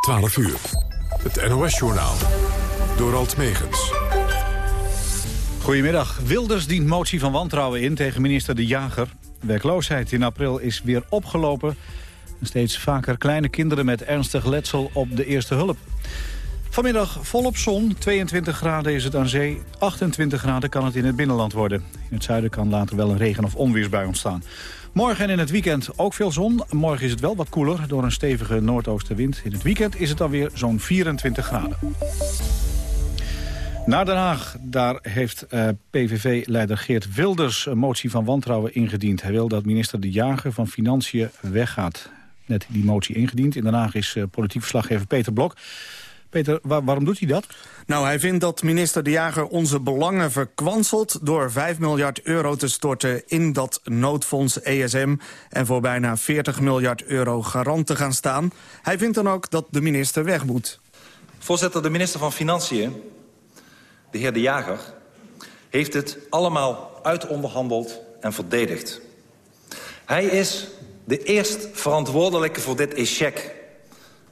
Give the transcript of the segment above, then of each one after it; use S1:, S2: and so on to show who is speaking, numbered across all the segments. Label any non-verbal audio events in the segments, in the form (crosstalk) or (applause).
S1: 12 uur. Het NOS-journaal. Door Alt Megens.
S2: Goedemiddag. Wilders dient motie van wantrouwen in tegen minister De Jager. Werkloosheid in april is weer opgelopen. steeds vaker kleine kinderen met ernstig letsel op de eerste hulp. Vanmiddag volop zon, 22 graden is het aan zee, 28 graden kan het in het binnenland worden. In het zuiden kan later wel een regen- of onweersbui ontstaan. Morgen en in het weekend ook veel zon. Morgen is het wel wat koeler door een stevige noordoostenwind. In het weekend is het alweer zo'n 24 graden. Naar Den Haag, daar heeft eh, PVV-leider Geert Wilders een motie van wantrouwen ingediend. Hij wil dat minister De Jager van Financiën weggaat. Net die motie ingediend. In Den Haag is uh, politiek verslaggever Peter Blok. Peter, waarom doet hij dat?
S3: Nou, hij vindt dat minister De Jager onze belangen verkwanselt... door 5 miljard euro te storten in dat noodfonds ESM... en voor bijna 40 miljard euro garant te gaan staan. Hij vindt dan ook dat de minister weg moet.
S4: Voorzitter, de minister van Financiën, de heer De Jager... heeft het allemaal uitonderhandeld en verdedigd. Hij is de eerst verantwoordelijke voor dit échec.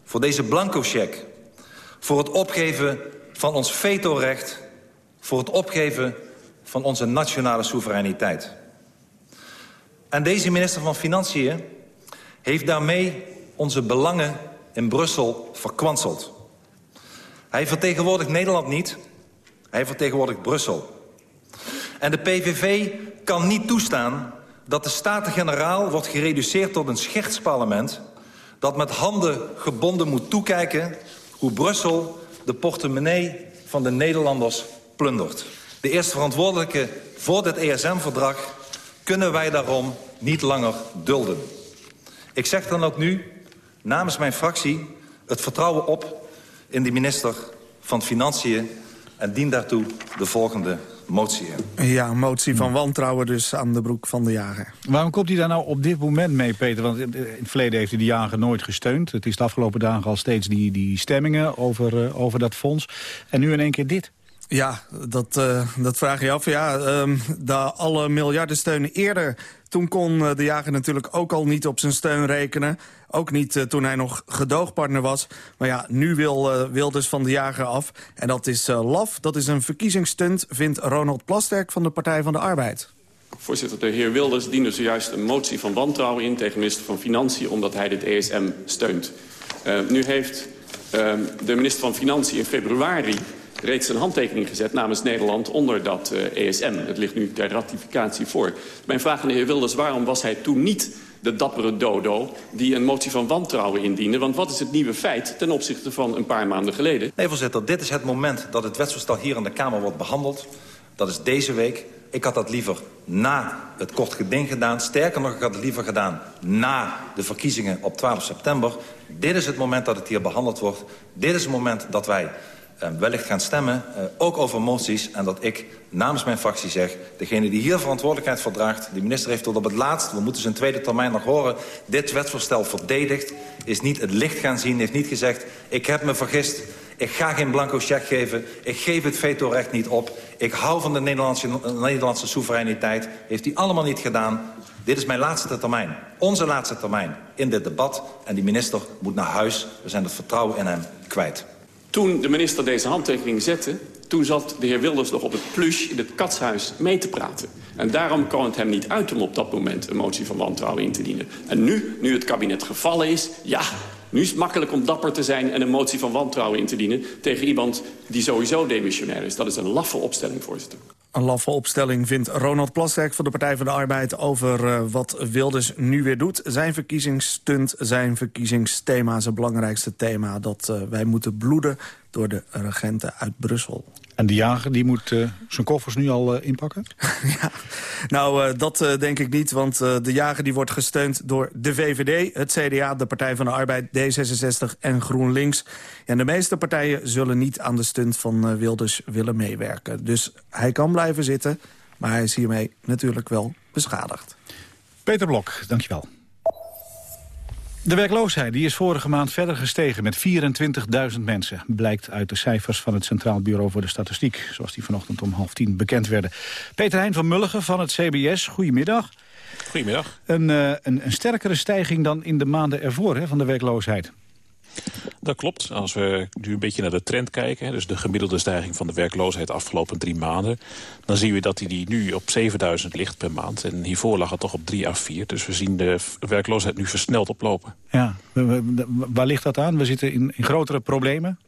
S4: Voor deze blanco cheque voor het opgeven van ons vetorecht... voor het opgeven van onze nationale soevereiniteit. En deze minister van Financiën heeft daarmee onze belangen in Brussel verkwanseld. Hij vertegenwoordigt Nederland niet, hij vertegenwoordigt Brussel. En de PVV kan niet toestaan dat de Staten-Generaal wordt gereduceerd tot een schertsparlement... dat met handen gebonden moet toekijken hoe Brussel de portemonnee van de Nederlanders plundert. De eerste verantwoordelijke voor dit ESM-verdrag kunnen wij daarom niet langer dulden. Ik zeg dan ook nu namens mijn fractie het vertrouwen op in de minister van Financiën en dien daartoe de volgende motie
S3: Ja, een motie van wantrouwen dus aan de broek van de jager.
S2: Waarom komt hij daar nou op dit moment mee, Peter? Want in het verleden heeft hij de jager nooit gesteund. Het is de afgelopen dagen al steeds die, die stemmingen over, uh, over dat fonds. En nu in één keer dit.
S3: Ja, dat, uh, dat vraag je af. Ja, um, de alle miljardensteunen eerder toen kon eh, de jager natuurlijk ook al niet op zijn steun rekenen. Ook niet uh, toen hij nog gedoogpartner was. Maar ja, nu wil uh, Wilders van de jager af. En dat is laf, dat is een verkiezingsstunt... vindt Ronald Plasterk van de Partij van de Arbeid.
S5: Voorzitter, de heer Wilders diende zojuist een motie van wantrouwen in... tegen minister van Financiën, omdat hij dit ESM steunt. nu heeft de minister van Financiën in februari reeds een handtekening gezet namens Nederland onder dat ESM. Het ligt nu ter ratificatie voor. Mijn vraag aan de heer Wilders, waarom was hij toen niet de dappere dodo die een motie van wantrouwen indiende? Want wat is het nieuwe feit ten opzichte van een paar maanden geleden?
S4: Nee, voorzitter, dit is het moment dat het wetsvoorstel hier in de Kamer wordt behandeld. Dat is deze week. Ik had dat liever na het kort geding gedaan. Sterker nog, ik had het liever gedaan na de verkiezingen op 12 september. Dit is het moment dat het hier behandeld wordt. Dit is het moment dat wij wellicht gaan stemmen, uh, ook over moties. En dat ik namens mijn fractie zeg, degene die hier verantwoordelijkheid voor draagt... de minister heeft tot op het laatst, we moeten zijn tweede termijn nog horen... dit wetsvoorstel verdedigd, is niet het licht gaan zien, heeft niet gezegd... ik heb me vergist, ik ga geen blanco cheque geven, ik geef het vetorecht niet op... ik hou van de Nederlandse, Nederlandse soevereiniteit, heeft hij allemaal niet gedaan... Dit is mijn laatste termijn, onze laatste termijn in dit debat. En die minister moet naar huis. We zijn het vertrouwen in hem kwijt.
S5: Toen de minister deze handtekening zette... toen zat de heer Wilders nog op het plush in het katshuis mee te praten. En daarom kwam het hem niet uit om op dat moment een motie van wantrouwen in te dienen. En nu, nu het kabinet gevallen is, ja, nu is het makkelijk om dapper te zijn... en een motie van wantrouwen in te dienen tegen iemand die sowieso demissionair is. Dat is een laffe opstelling, voorzitter.
S3: Een laffe opstelling vindt Ronald Plasterk van de Partij van de Arbeid... over uh, wat Wilders nu weer doet. Zijn verkiezingsstunt, zijn verkiezingsthema, zijn belangrijkste thema... dat uh, wij moeten bloeden door de regenten uit Brussel.
S2: En de jager die moet uh, zijn koffers nu al uh, inpakken? (laughs)
S3: ja, nou, uh, dat denk ik niet, want de jager die wordt gesteund door de VVD... het CDA, de Partij van de Arbeid, D66 en GroenLinks. En de meeste partijen zullen niet aan de stunt van Wilders willen meewerken. Dus hij kan blijven zitten, maar hij is hiermee natuurlijk wel beschadigd.
S2: Peter Blok, dankjewel. De werkloosheid die is vorige maand verder gestegen met 24.000 mensen. Blijkt uit de cijfers van het Centraal Bureau voor de Statistiek. Zoals die vanochtend om half tien bekend werden. Peter Hein van Mulligen van het CBS, goedemiddag.
S6: Goedemiddag.
S2: Een, uh, een, een, sterkere stijging dan in de maanden ervoor hè, van de werkloosheid.
S6: Dat klopt. Als we nu een beetje naar de trend kijken... dus de gemiddelde stijging van de werkloosheid afgelopen drie maanden... dan zien we dat die nu op 7000 ligt per maand. En hiervoor lag het toch op 3 à 4. Dus we zien de werkloosheid nu versneld oplopen.
S2: Ja, waar ligt dat aan? We zitten in, in grotere problemen?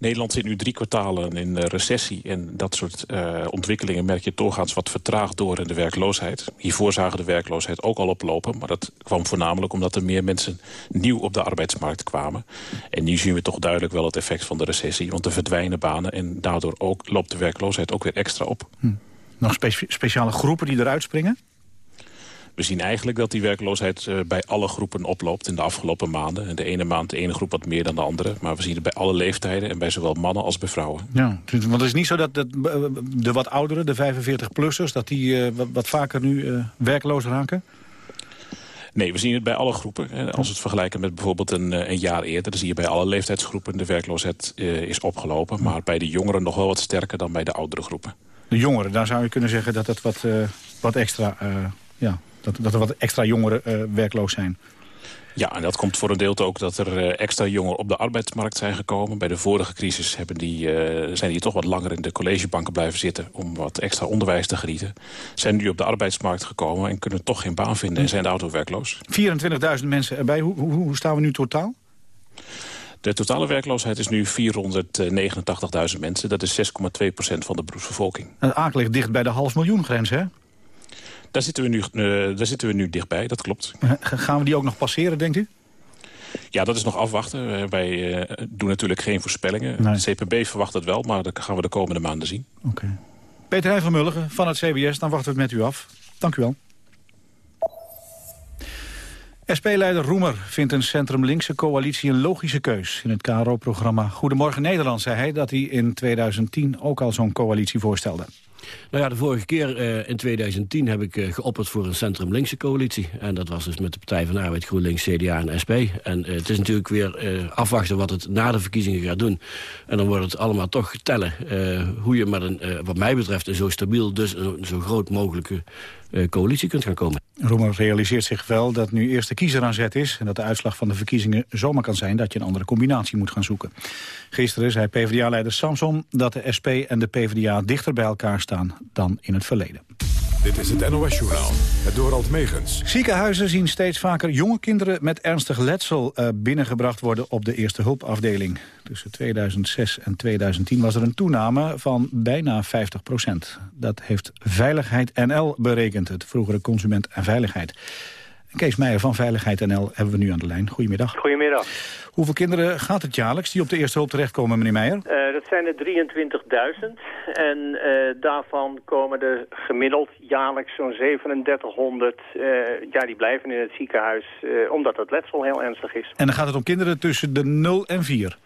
S6: Nederland zit nu drie kwartalen in recessie. En dat soort uh, ontwikkelingen merk je doorgaans wat vertraagd door in de werkloosheid. Hiervoor zagen de werkloosheid ook al oplopen. Maar dat kwam voornamelijk omdat er meer mensen nieuw op de arbeidsmarkt kwamen. En nu zien we toch duidelijk wel het effect van de recessie. Want er verdwijnen banen en daardoor ook, loopt de werkloosheid ook weer extra op. Hm.
S2: Nog speciale groepen die eruit springen?
S6: We zien eigenlijk dat die werkloosheid uh, bij alle groepen oploopt in de afgelopen maanden. De ene maand de ene groep wat meer dan de andere. Maar we zien het bij alle leeftijden en bij zowel mannen als bij vrouwen.
S2: Ja, want het is niet zo dat, dat de wat ouderen, de 45-plussers... dat die uh, wat, wat, vaker nu werkloos raken?
S6: Nee, we zien het bij alle groepen. Als we het vergelijken met bijvoorbeeld een, een jaar eerder... dan zie je bij alle leeftijdsgroepen de werkloosheid uh, is opgelopen. Maar bij de jongeren nog wel wat sterker dan bij de oudere groepen.
S2: De jongeren, daar zou je kunnen zeggen dat het wat, uh, wat extra ja, dat, dat er wat extra jongeren uh, werkloos zijn.
S6: Ja, en dat komt voor een deel ook dat er uh, extra jongeren op de arbeidsmarkt zijn gekomen. Bij de vorige crisis hebben die, uh, zijn die toch wat langer in de collegebanken blijven zitten... om wat extra onderwijs te genieten. Zijn nu op de arbeidsmarkt gekomen en kunnen toch geen baan vinden... en zijn de auto werkloos.
S2: 24.000 mensen erbij. Hoe, hoe, hoe staan we nu totaal?
S6: De totale werkloosheid is nu 489.000 mensen. Dat is 6,2% van de beroepsbevolking.
S2: Aak ligt dicht bij de half miljoen grens, hè?
S6: Daar zitten, we nu, uh, daar zitten we nu dichtbij, dat klopt.
S2: Gaan we die ook nog passeren, denkt u?
S6: Ja, dat is nog afwachten. Uh, wij uh, doen natuurlijk geen voorspellingen. Nee. De CPB verwacht het wel, maar dat gaan we de komende maanden zien.
S2: Oké. Okay. Peter Heijn van Mulligen van het CBS, dan wachten we het met u af. Dank u wel. SP-leider Roemer vindt een centrum-linkse coalitie een logische keus. In het KRO-programma Goedemorgen Nederland zei hij dat hij in 2010 ook al zo'n coalitie voorstelde.
S7: Nou ja, de vorige keer uh, in 2010 heb ik uh, geopperd voor een centrum-linkse coalitie. En dat was dus met de Partij van Arbeid, GroenLinks, CDA en SP. En uh, het is natuurlijk weer afwachten wat het na de verkiezingen gaat doen. En dan wordt het allemaal toch tellen hoe je met een, wat mij betreft, een zo stabiel, dus een zo groot mogelijke coalitie kunt gaan komen.
S2: Roemer realiseert zich wel dat nu eerst de kiezer aan zet is... en dat de uitslag van de verkiezingen zomaar kan zijn... dat je een andere combinatie moet gaan zoeken. Gisteren zei PvdA-leider Samson dat de SP en de PvdA dichter bij elkaar staan dan in het verleden.
S1: Dit is het NOS-journaal, het Dorald Megens.
S2: Ziekenhuizen zien steeds vaker jonge kinderen met ernstig letsel uh, binnengebracht worden op de eerste hulpafdeling. Tussen 2006 en 2010 was er een toename van bijna 50 procent. Dat heeft Veiligheid NL berekend, het vroegere Consument en Veiligheid. Kees Meijer van Veiligheid NL hebben we nu aan de lijn. Goedemiddag.
S8: Goedemiddag.
S2: Hoeveel kinderen gaat het jaarlijks die op de eerste hulp terechtkomen, meneer Meijer?
S8: Uh, dat zijn er 23.000. En uh, daarvan komen er gemiddeld jaarlijks zo'n 3700. Uh, ja, die blijven in het ziekenhuis omdat het letsel heel ernstig is.
S2: En dan gaat het om kinderen tussen de 0 en 4?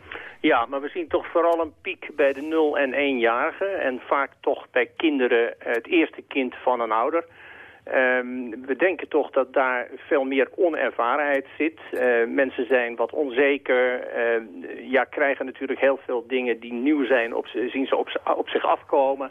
S8: Ja, maar we zien toch vooral een piek bij de 0 en 1-jarigen. En vaak toch bij kinderen het eerste kind van een ouder... Um, we denken toch dat daar veel meer onervarenheid zit. Uh, mensen zijn wat onzeker. Uh, ja, krijgen natuurlijk heel veel dingen die nieuw zijn, op, zien ze op, zich afkomen.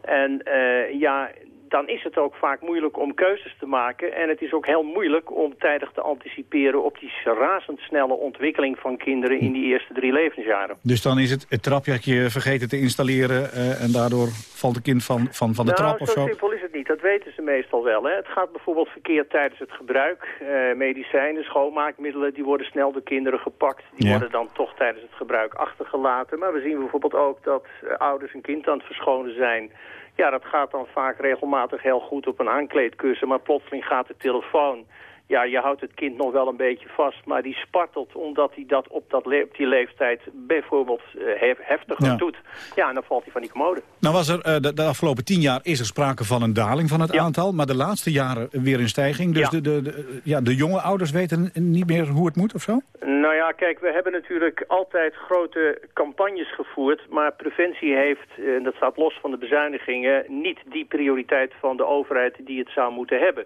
S8: En uh, ja, dan is het ook vaak moeilijk om keuzes te maken. En het is ook heel moeilijk om tijdig te anticiperen op die razendsnelle ontwikkeling van kinderen in die eerste drie levensjaren.
S2: Dus dan is het het trapjakje vergeten te installeren uh, en daardoor valt het kind van, van, van de
S8: nou,
S2: trap of zo?
S8: zo simpel is het niet. Dat weten ze meestal wel. Hè. Het gaat bijvoorbeeld verkeerd tijdens het gebruik. Uh, medicijnen, schoonmaakmiddelen, die worden snel door kinderen gepakt. Die ja. worden dan toch tijdens het gebruik achtergelaten. Maar we zien bijvoorbeeld ook dat uh, ouders een kind aan het verschonen zijn ja, dat gaat dan vaak regelmatig heel goed op een aankleedkussen. Maar plotseling gaat de telefoon ja, je houdt het kind nog wel een beetje vast, maar die spartelt omdat hij dat op, dat op die leeftijd bijvoorbeeld uh, heftiger ja. doet. Ja, en dan valt hij van die commode.
S2: Nou was er, uh, de, de, afgelopen tien jaar is er sprake van een daling van het ja. aantal, maar de laatste jaren weer een stijging. Dus ja. De, de, de, ja, de jonge ouders weten niet meer hoe het moet of zo?
S8: Nou ja, kijk, we hebben natuurlijk altijd grote campagnes gevoerd, maar preventie heeft, en dat staat los van de bezuinigingen, niet die prioriteit van de overheid die het zou moeten hebben.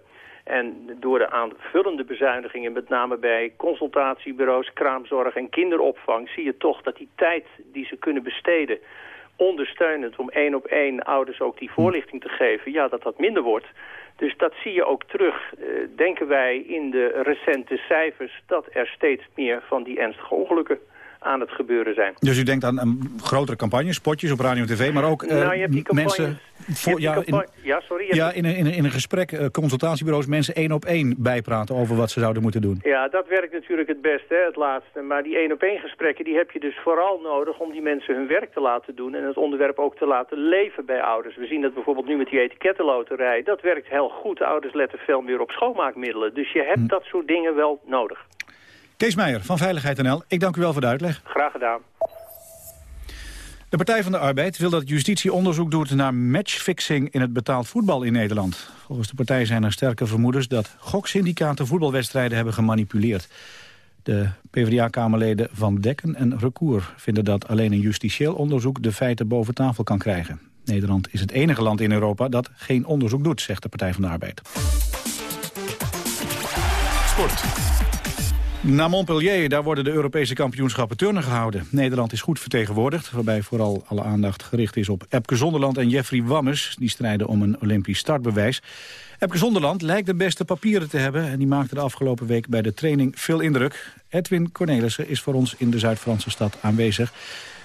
S8: En door de aanvullende bezuinigingen, met name bij consultatiebureaus, kraamzorg en kinderopvang, zie je toch dat die tijd die ze kunnen besteden ondersteunend om één op één ouders ook die voorlichting te geven, ja, dat dat minder wordt. Dus dat zie je ook terug, uh, denken wij, in de recente cijfers... dat er steeds meer van die ernstige ongelukken aan het gebeuren zijn.
S2: Dus u denkt aan een grotere campagnes, spotjes op radio en tv, maar ook nou, je hebt die mensen... Voor, ja, in,
S8: ja, sorry.
S2: Ja, in, in, in een gesprek, uh, consultatiebureaus, mensen één op één bijpraten over wat ze zouden moeten doen.
S8: Ja, dat werkt natuurlijk het beste, hè, het laatste. Maar die één op één gesprekken, die heb je dus vooral nodig om die mensen hun werk te laten doen en het onderwerp ook te laten leven bij ouders. We zien dat bijvoorbeeld nu met die etikettenloterij, dat werkt heel goed. Ouders letten veel meer op schoonmaakmiddelen. Dus je hebt hm. dat soort dingen wel nodig.
S2: Kees Meijer van Veiligheid NL, ik dank u wel voor de uitleg.
S8: Graag gedaan.
S2: De Partij van de Arbeid wil dat justitie onderzoek doet naar matchfixing in het betaald voetbal in Nederland. Volgens de partij zijn er sterke vermoedens dat goksyndicaten voetbalwedstrijden hebben gemanipuleerd. De PvdA-kamerleden Van Dekken en Recour vinden dat alleen een justitieel onderzoek de feiten boven tafel kan krijgen. Nederland is het enige land in Europa dat geen onderzoek doet, zegt de Partij van de Arbeid. Sport. Na Montpellier, daar worden de Europese kampioenschappen turnen gehouden. Nederland is goed vertegenwoordigd, waarbij vooral alle aandacht gericht is op Epke Zonderland en Jeffrey Wammes. Die strijden om een Olympisch startbewijs. Epke Zonderland lijkt de beste papieren te hebben en die maakte de afgelopen week bij de training veel indruk. Edwin Cornelissen is voor ons in de Zuid-Franse stad aanwezig.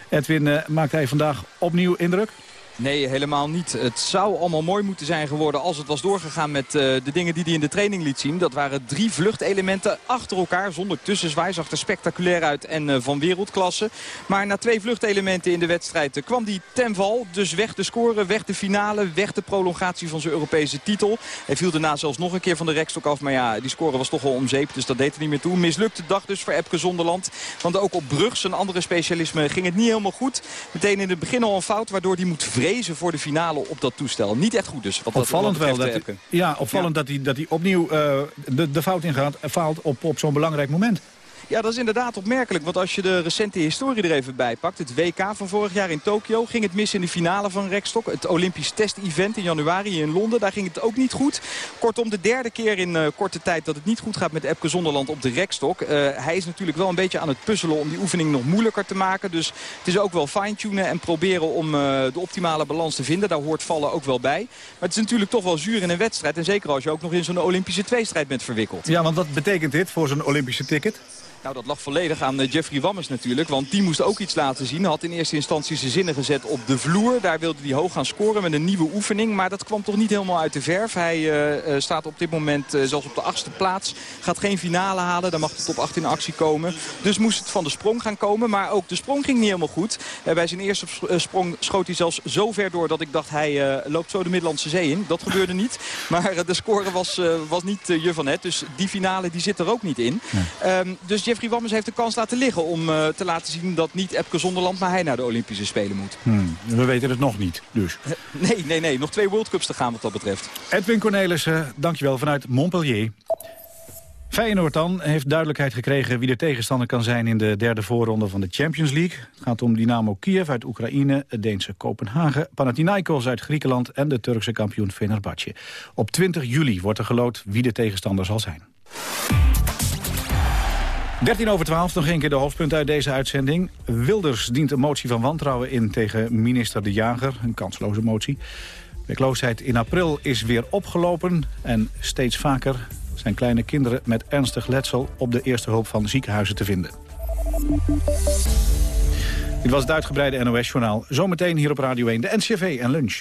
S2: Edwin, uh, maakt hij vandaag opnieuw indruk?
S9: Nee, helemaal niet. Het zou allemaal mooi moeten zijn geworden als het was doorgegaan met uh, de dingen die hij in de training liet zien. Dat waren drie vluchtelementen achter elkaar zonder tussenzwaai. Zag er spectaculair uit en uh, van wereldklasse. Maar na twee vluchtelementen in de wedstrijd uh, kwam hij ten val. Dus weg de score, weg de finale, weg de prolongatie van zijn Europese titel. Hij viel daarna zelfs nog een keer van de rekstok af. Maar ja, die score was toch wel om zeep, dus dat deed er niet meer toe. Mislukte dag dus voor Epke Zonderland. Want ook op brug, zijn andere specialisme, ging het niet helemaal goed. Meteen in het begin al een fout, waardoor hij moet vrezen vrezen voor de finale op dat toestel. Niet echt goed dus.
S2: Wat opvallend wel. Dat, ja, opvallend dat hij, dat hij opnieuw uh, de, de fout ingaat. Faalt op, op zo'n belangrijk moment.
S9: Ja, dat is inderdaad opmerkelijk. Want als je de recente historie er even bij pakt. Het WK van vorig jaar in Tokio ging het mis in de finale van rekstok. Het Olympisch test-event in januari in Londen. Daar ging het ook niet goed. Kortom, de derde keer in uh, korte tijd dat het niet goed gaat met Epke Zonderland op de rekstok. Uh, hij is natuurlijk wel een beetje aan het puzzelen om die oefening nog moeilijker te maken. Dus het is ook wel fine-tunen en proberen om uh, de optimale balans te vinden. Daar hoort vallen ook wel bij. Maar het is natuurlijk toch wel zuur in een wedstrijd. En zeker als je ook nog in zo'n Olympische tweestrijd bent verwikkeld.
S2: Ja, want wat betekent dit voor zo'n Olympische ticket?
S9: Nou, dat lag volledig aan uh, Jeffrey Wammers natuurlijk. Want die moest ook iets laten zien. Had in eerste instantie zijn zinnen gezet op de vloer. Daar wilde hij hoog gaan scoren met een nieuwe oefening. Maar dat kwam toch niet helemaal uit de verf. Hij uh, staat op dit moment uh, zelfs op de achtste plaats. Gaat geen finale halen. Dan mag de top 8 in actie komen. Dus moest het van de sprong gaan komen. Maar ook de sprong ging niet helemaal goed. bij zijn eerste sprong schoot hij zelfs zo ver door dat ik dacht hij loopt zo de Middellandse Zee in. Dat gebeurde niet. (laughs) Maar de score was, was niet je van het. Dus die finale die zit er ook niet in. Nee. Um, dus Jeffrey Wammers heeft de kans laten liggen om uh, te laten zien dat niet Epke Zonderland, maar hij naar de Olympische Spelen moet.
S2: Hmm, we weten het nog niet, dus. (laughs)
S9: Nee, nee, nee. Nog twee World Cups te gaan wat dat betreft.
S2: Edwin Cornelissen, dankjewel vanuit Montpellier. Feyenoord dan heeft duidelijkheid gekregen wie de tegenstander kan zijn in de derde voorronde van de Champions League. Het gaat om Dynamo Kiev uit Oekraïne, het Deense Kopenhagen, Panathinaikos uit Griekenland en de Turkse kampioen Fenerbahce. Op 20 juli wordt er geloot wie de tegenstander zal zijn. 13 over 12, nog een keer de hoofdpunt uit deze uitzending. Wilders dient een motie van wantrouwen in tegen minister De Jager. Een kansloze motie. Werkloosheid in april is weer opgelopen. En steeds vaker zijn kleine kinderen met ernstig letsel... op de eerste hulp van ziekenhuizen te vinden. Dit was het uitgebreide NOS-journaal. Zometeen hier op Radio 1 de NCV en lunch.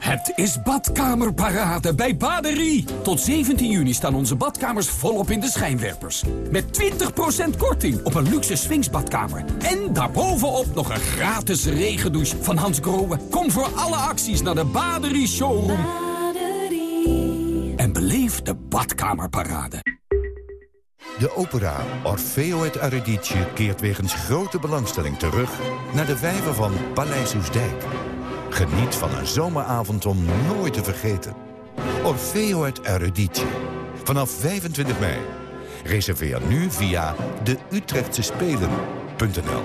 S10: Het is badkamerparade bij Baderie. Tot 17 juni staan onze badkamers volop in de schijnwerpers. Met 20% korting op een luxe swingsbadkamer. En daarbovenop nog een gratis regendouche van Hans Grohe. Kom voor alle acties naar de Baderie Showroom. Baderie. En beleef de badkamerparade.
S11: De opera Orfeo et Eurydice keert wegens grote belangstelling terug... naar de vijver van Paleis Oesdijk. Geniet van een zomeravond om nooit te vergeten. Orfeo uit Eruditie. Vanaf 25 mei. Reserveer nu via de Utrechtse Spelen.nl.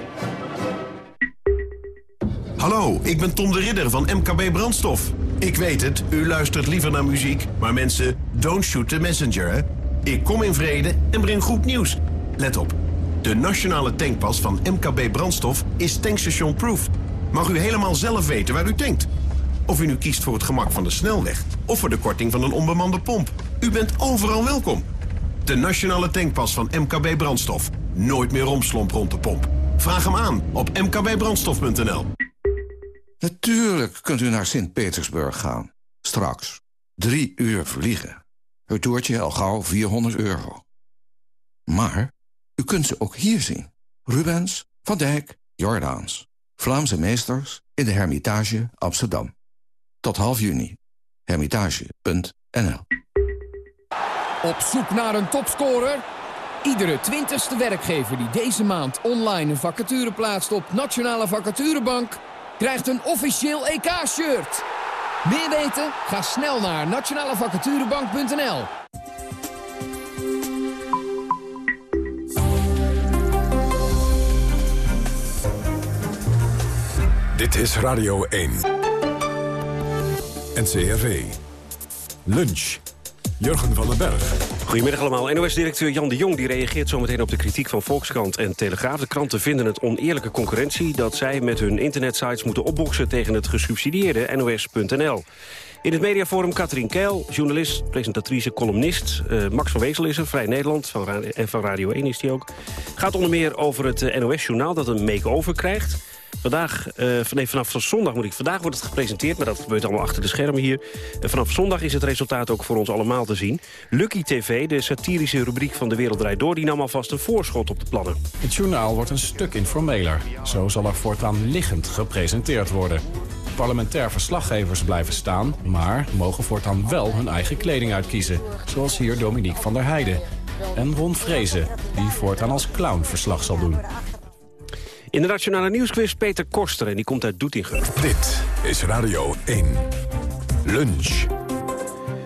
S12: Hallo, ik ben Tom de Ridder van MKB Brandstof. Ik weet het, u luistert liever naar muziek, maar mensen, don't shoot the messenger, hè? Ik kom in vrede en breng goed nieuws. Let op, de nationale tankpas van MKB Brandstof is tankstation proof. Mag u helemaal zelf weten waar u tankt. Of u nu kiest voor het gemak van de snelweg of voor de korting van een onbemande pomp. U bent overal welkom. De nationale tankpas van MKB Brandstof. Nooit meer romslomp rond de pomp. Vraag hem aan op mkbbrandstof.nl.
S13: Natuurlijk kunt u naar Sint-Petersburg gaan. Straks. Drie uur vliegen. Het toertje al gauw 400 euro. Maar u kunt ze ook hier zien. Rubens, Van Dijk, Jordaans. Vlaamse meesters in de Hermitage Amsterdam. Tot half juni. Hermitage.nl
S14: Op zoek naar een topscorer? Iedere twintigste werkgever die deze maand online een vacature plaatst op Nationale Vacaturebank... krijgt een officieel EK-shirt. Meer weten? Ga snel naar nationalevacaturebank.nl.
S1: Dit is Radio 1. NCRV. Lunch. Jurgen van den Berg.
S15: Goedemiddag allemaal. NOS-directeur Jan de Jong die reageert zometeen op de kritiek van Volkskrant en Telegraaf. De kranten vinden het oneerlijke concurrentie dat zij met hun internetsites moeten opboksen tegen het gesubsidieerde NOS.nl. In het mediaforum Katrien Keil, journalist, presentatrice, columnist. Uh, Max van Wezel is er, Vrij Nederland, van en van Radio 1 is hij ook. Gaat onder meer over het uh, NOS-journaal dat een make-over krijgt. Vandaag, uh, nee, vanaf zondag moet ik, vandaag wordt het gepresenteerd... maar dat gebeurt allemaal achter de schermen hier. Uh, vanaf zondag is het resultaat ook voor ons allemaal te zien. Lucky TV, de satirische rubriek van De Wereld Draait Door... die nam alvast een voorschot op de plannen.
S16: Het journaal wordt een stuk informeler. Zo zal er voortaan liggend gepresenteerd worden. Parlementair verslaggevers blijven staan... maar mogen voortaan wel hun eigen kleding uitkiezen. Zoals hier Dominique van der Heijden. En Ron Vrezen, die voortaan als clown verslag zal doen.
S15: In de Nationale Nieuwsquiz Peter Koster en die komt uit Doetinchem.
S1: Dit is Radio 1. Lunch.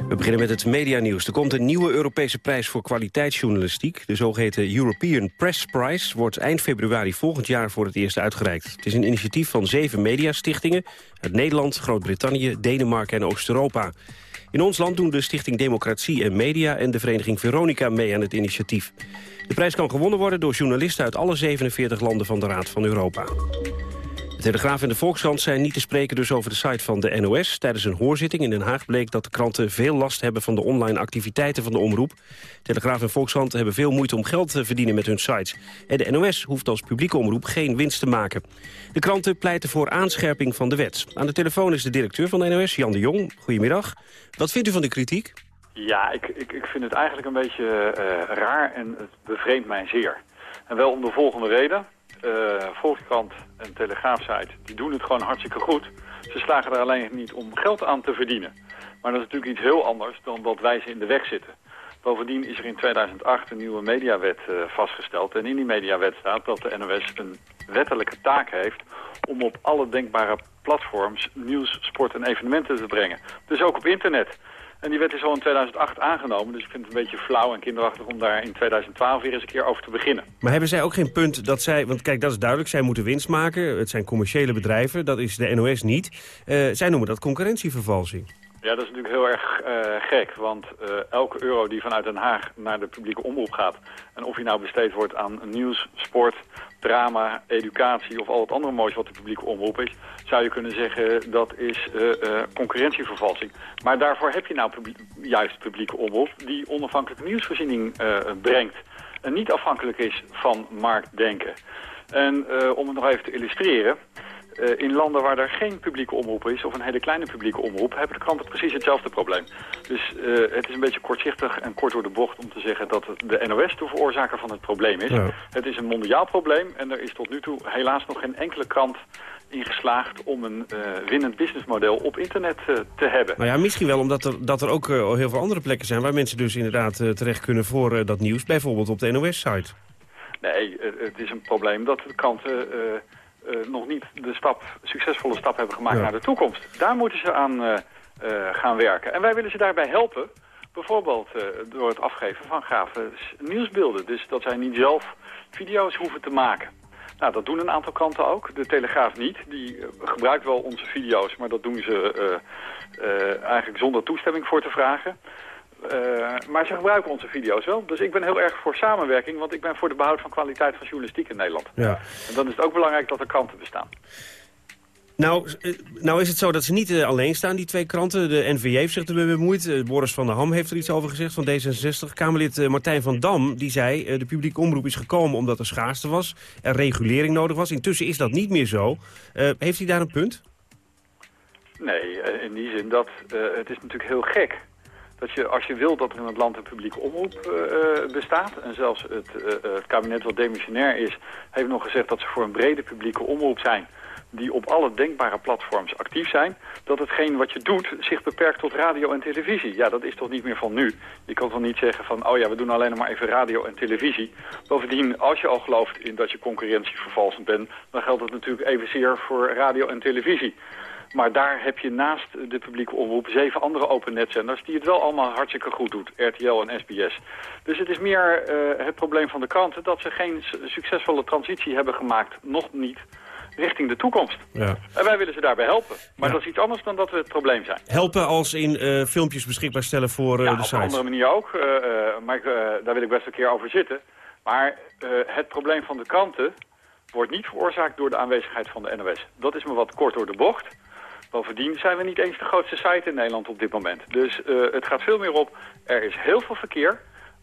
S15: We beginnen met het medianieuws. Er komt een nieuwe Europese prijs voor kwaliteitsjournalistiek. De zogeheten European Press Prize wordt eind februari volgend jaar voor het eerst uitgereikt. Het is een initiatief van zeven mediastichtingen uit Nederland, Groot-Brittannië, Denemarken en Oost-Europa. In ons land doen de Stichting Democratie en Media en de vereniging Veronica mee aan het initiatief. De prijs kan gewonnen worden door journalisten uit alle 47 landen van de Raad van Europa. De Telegraaf en de Volkskrant zijn niet te spreken dus over de site van de NOS. Tijdens een hoorzitting in Den Haag bleek dat de kranten veel last hebben van de online activiteiten van de omroep. Telegraaf en Volkskrant hebben veel moeite om geld te verdienen met hun sites. En de NOS hoeft als publieke omroep geen winst te maken. De kranten pleiten voor aanscherping van de wet. Aan de telefoon is de directeur van de NOS, Jan de Jong. Goedemiddag. Wat vindt u van de kritiek?
S17: Ja, ik, ik, ik vind het eigenlijk een beetje uh, raar en het bevreemdt mij zeer. En wel om de volgende reden. Uh, Volkskrant en Telegraafsite, die doen het gewoon hartstikke goed. Ze slagen er alleen niet om geld aan te verdienen. Maar dat is natuurlijk iets heel anders dan dat wij ze in de weg zitten. Bovendien is er in 2008 een nieuwe mediawet uh, vastgesteld. En in die mediawet staat dat de NOS een wettelijke taak heeft... om op alle denkbare platforms nieuws, sport en evenementen te brengen. Dus ook op internet. En die wet is al in 2008 aangenomen, dus ik vind het een beetje flauw en kinderachtig om daar in 2012 weer eens een keer over te beginnen.
S15: Maar hebben zij ook geen punt dat zij, want kijk dat is duidelijk, zij moeten winst maken, het zijn commerciële bedrijven, dat is de NOS niet. Uh, zij noemen dat concurrentievervalsing.
S17: Ja, dat is natuurlijk heel erg uh, gek, want uh, elke euro die vanuit Den Haag naar de publieke omroep gaat... en of die nou besteed wordt aan nieuws, sport, drama, educatie of al het andere moois wat de publieke omroep is... zou je kunnen zeggen dat is uh, concurrentievervalsing. Maar daarvoor heb je nou juist publieke omroep die onafhankelijke nieuwsvoorziening brengt... en niet afhankelijk is van marktdenken. En om het nog even te illustreren... Uh, in landen waar er geen publieke omroep is, of een hele kleine publieke omroep, hebben de kranten precies hetzelfde probleem. Dus uh, het is een beetje kortzichtig en kort door de bocht om te zeggen dat de NOS de veroorzaker van het probleem is. Ja. Het is een mondiaal probleem en er is tot nu toe helaas nog geen enkele krant in geslaagd om een uh, winnend businessmodel op internet te hebben.
S15: Nou ja, misschien wel omdat er, dat er ook heel veel andere plekken zijn waar mensen dus inderdaad terecht kunnen voor dat nieuws. Bijvoorbeeld op de NOS-site.
S17: Nee, het is een probleem dat de kranten uh, nog niet de stap, succesvolle stap hebben gemaakt ja. naar de toekomst. Daar moeten ze aan, uh, gaan werken. En wij willen ze daarbij helpen. Bijvoorbeeld door het afgeven van gave nieuwsbeelden. Dus dat zij niet zelf video's hoeven te maken. Nou, dat doen een aantal kranten ook. De Telegraaf niet. Die gebruikt wel onze video's, maar dat doen ze eigenlijk zonder toestemming voor te vragen. Maar ze gebruiken onze video's wel. Dus ik ben heel erg voor samenwerking, want ik ben voor de behoud van kwaliteit van journalistiek in Nederland.
S15: Ja.
S17: En dan is het ook belangrijk dat er kranten bestaan.
S15: Nou, eh, nou is het zo dat ze niet uh, alleen staan, die twee kranten. De NVJ heeft zich ermee bemoeid. Boris van der Ham heeft er iets over gezegd van D66. Kamerlid Martijn van Dam die zei... de publieke omroep is gekomen omdat er schaarste was. Er regulering nodig was. Intussen is dat niet meer zo. heeft hij daar een punt?
S17: Nee, in die zin dat het is natuurlijk heel gek dat je, als je wil dat er in het land een publieke omroep bestaat... en zelfs het, het kabinet wat demissionair is... heeft nog gezegd dat ze voor een brede publieke omroep zijn die op alle denkbare platforms actief zijn... dat hetgeen wat je doet zich beperkt tot radio en televisie. Ja, dat is toch niet meer van nu. Je kan toch niet zeggen van, oh ja, we doen alleen maar even radio en televisie. Bovendien, als je al gelooft in dat je concurrentievervalsend bent... dan geldt het natuurlijk evenzeer voor radio en televisie. Maar daar heb je naast de publieke omroep zeven andere open netzenders... die het wel allemaal hartstikke goed doet, RTL en SBS. Dus het is meer uh, het probleem van de kranten... dat ze geen succesvolle transitie hebben gemaakt, nog niet richting de toekomst. Ja. En wij willen ze daarbij helpen. Maar dat is iets anders dan dat we het probleem zijn.
S15: Helpen als in uh, filmpjes beschikbaar stellen voor uh,
S17: ja,
S15: de sites?
S17: op een andere manier ook. Maar ik, daar wil ik best een keer over zitten. Maar het probleem van de kranten wordt niet veroorzaakt door de aanwezigheid van de NOS. Dat is me wat kort door de bocht. Bovendien zijn we niet eens de grootste site in Nederland op dit moment. Dus het gaat veel meer op, er is heel veel verkeer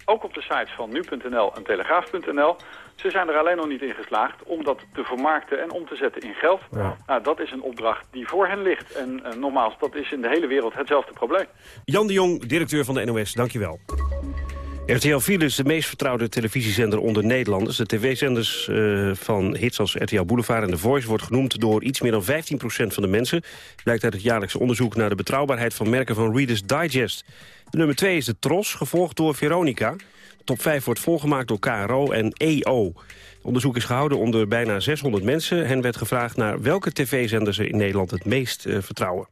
S17: ook op de sites van nu.nl en telegraaf.nl. Ze zijn er alleen nog niet in geslaagd om dat te vermarkten en om te zetten in geld. Nou, dat is een opdracht die voor hen ligt. En uh, nogmaals, dat is in de hele wereld hetzelfde probleem.
S15: Jan de Jong, directeur van de NOS, dankjewel. RTL 4 is de meest vertrouwde televisiezender onder Nederlanders. De tv-zenders uh, van hits als RTL Boulevard en The Voice... wordt genoemd door iets meer dan 15% van de mensen. Blijkt uit het jaarlijkse onderzoek naar de betrouwbaarheid van merken van Reader's Digest. De nummer 2 is de Tros, gevolgd door Veronica. De top 5 wordt volgemaakt door KRO en EO. Het onderzoek is gehouden onder bijna 600 mensen. Hen werd gevraagd naar welke tv-zender ze in Nederland het meest uh, vertrouwen.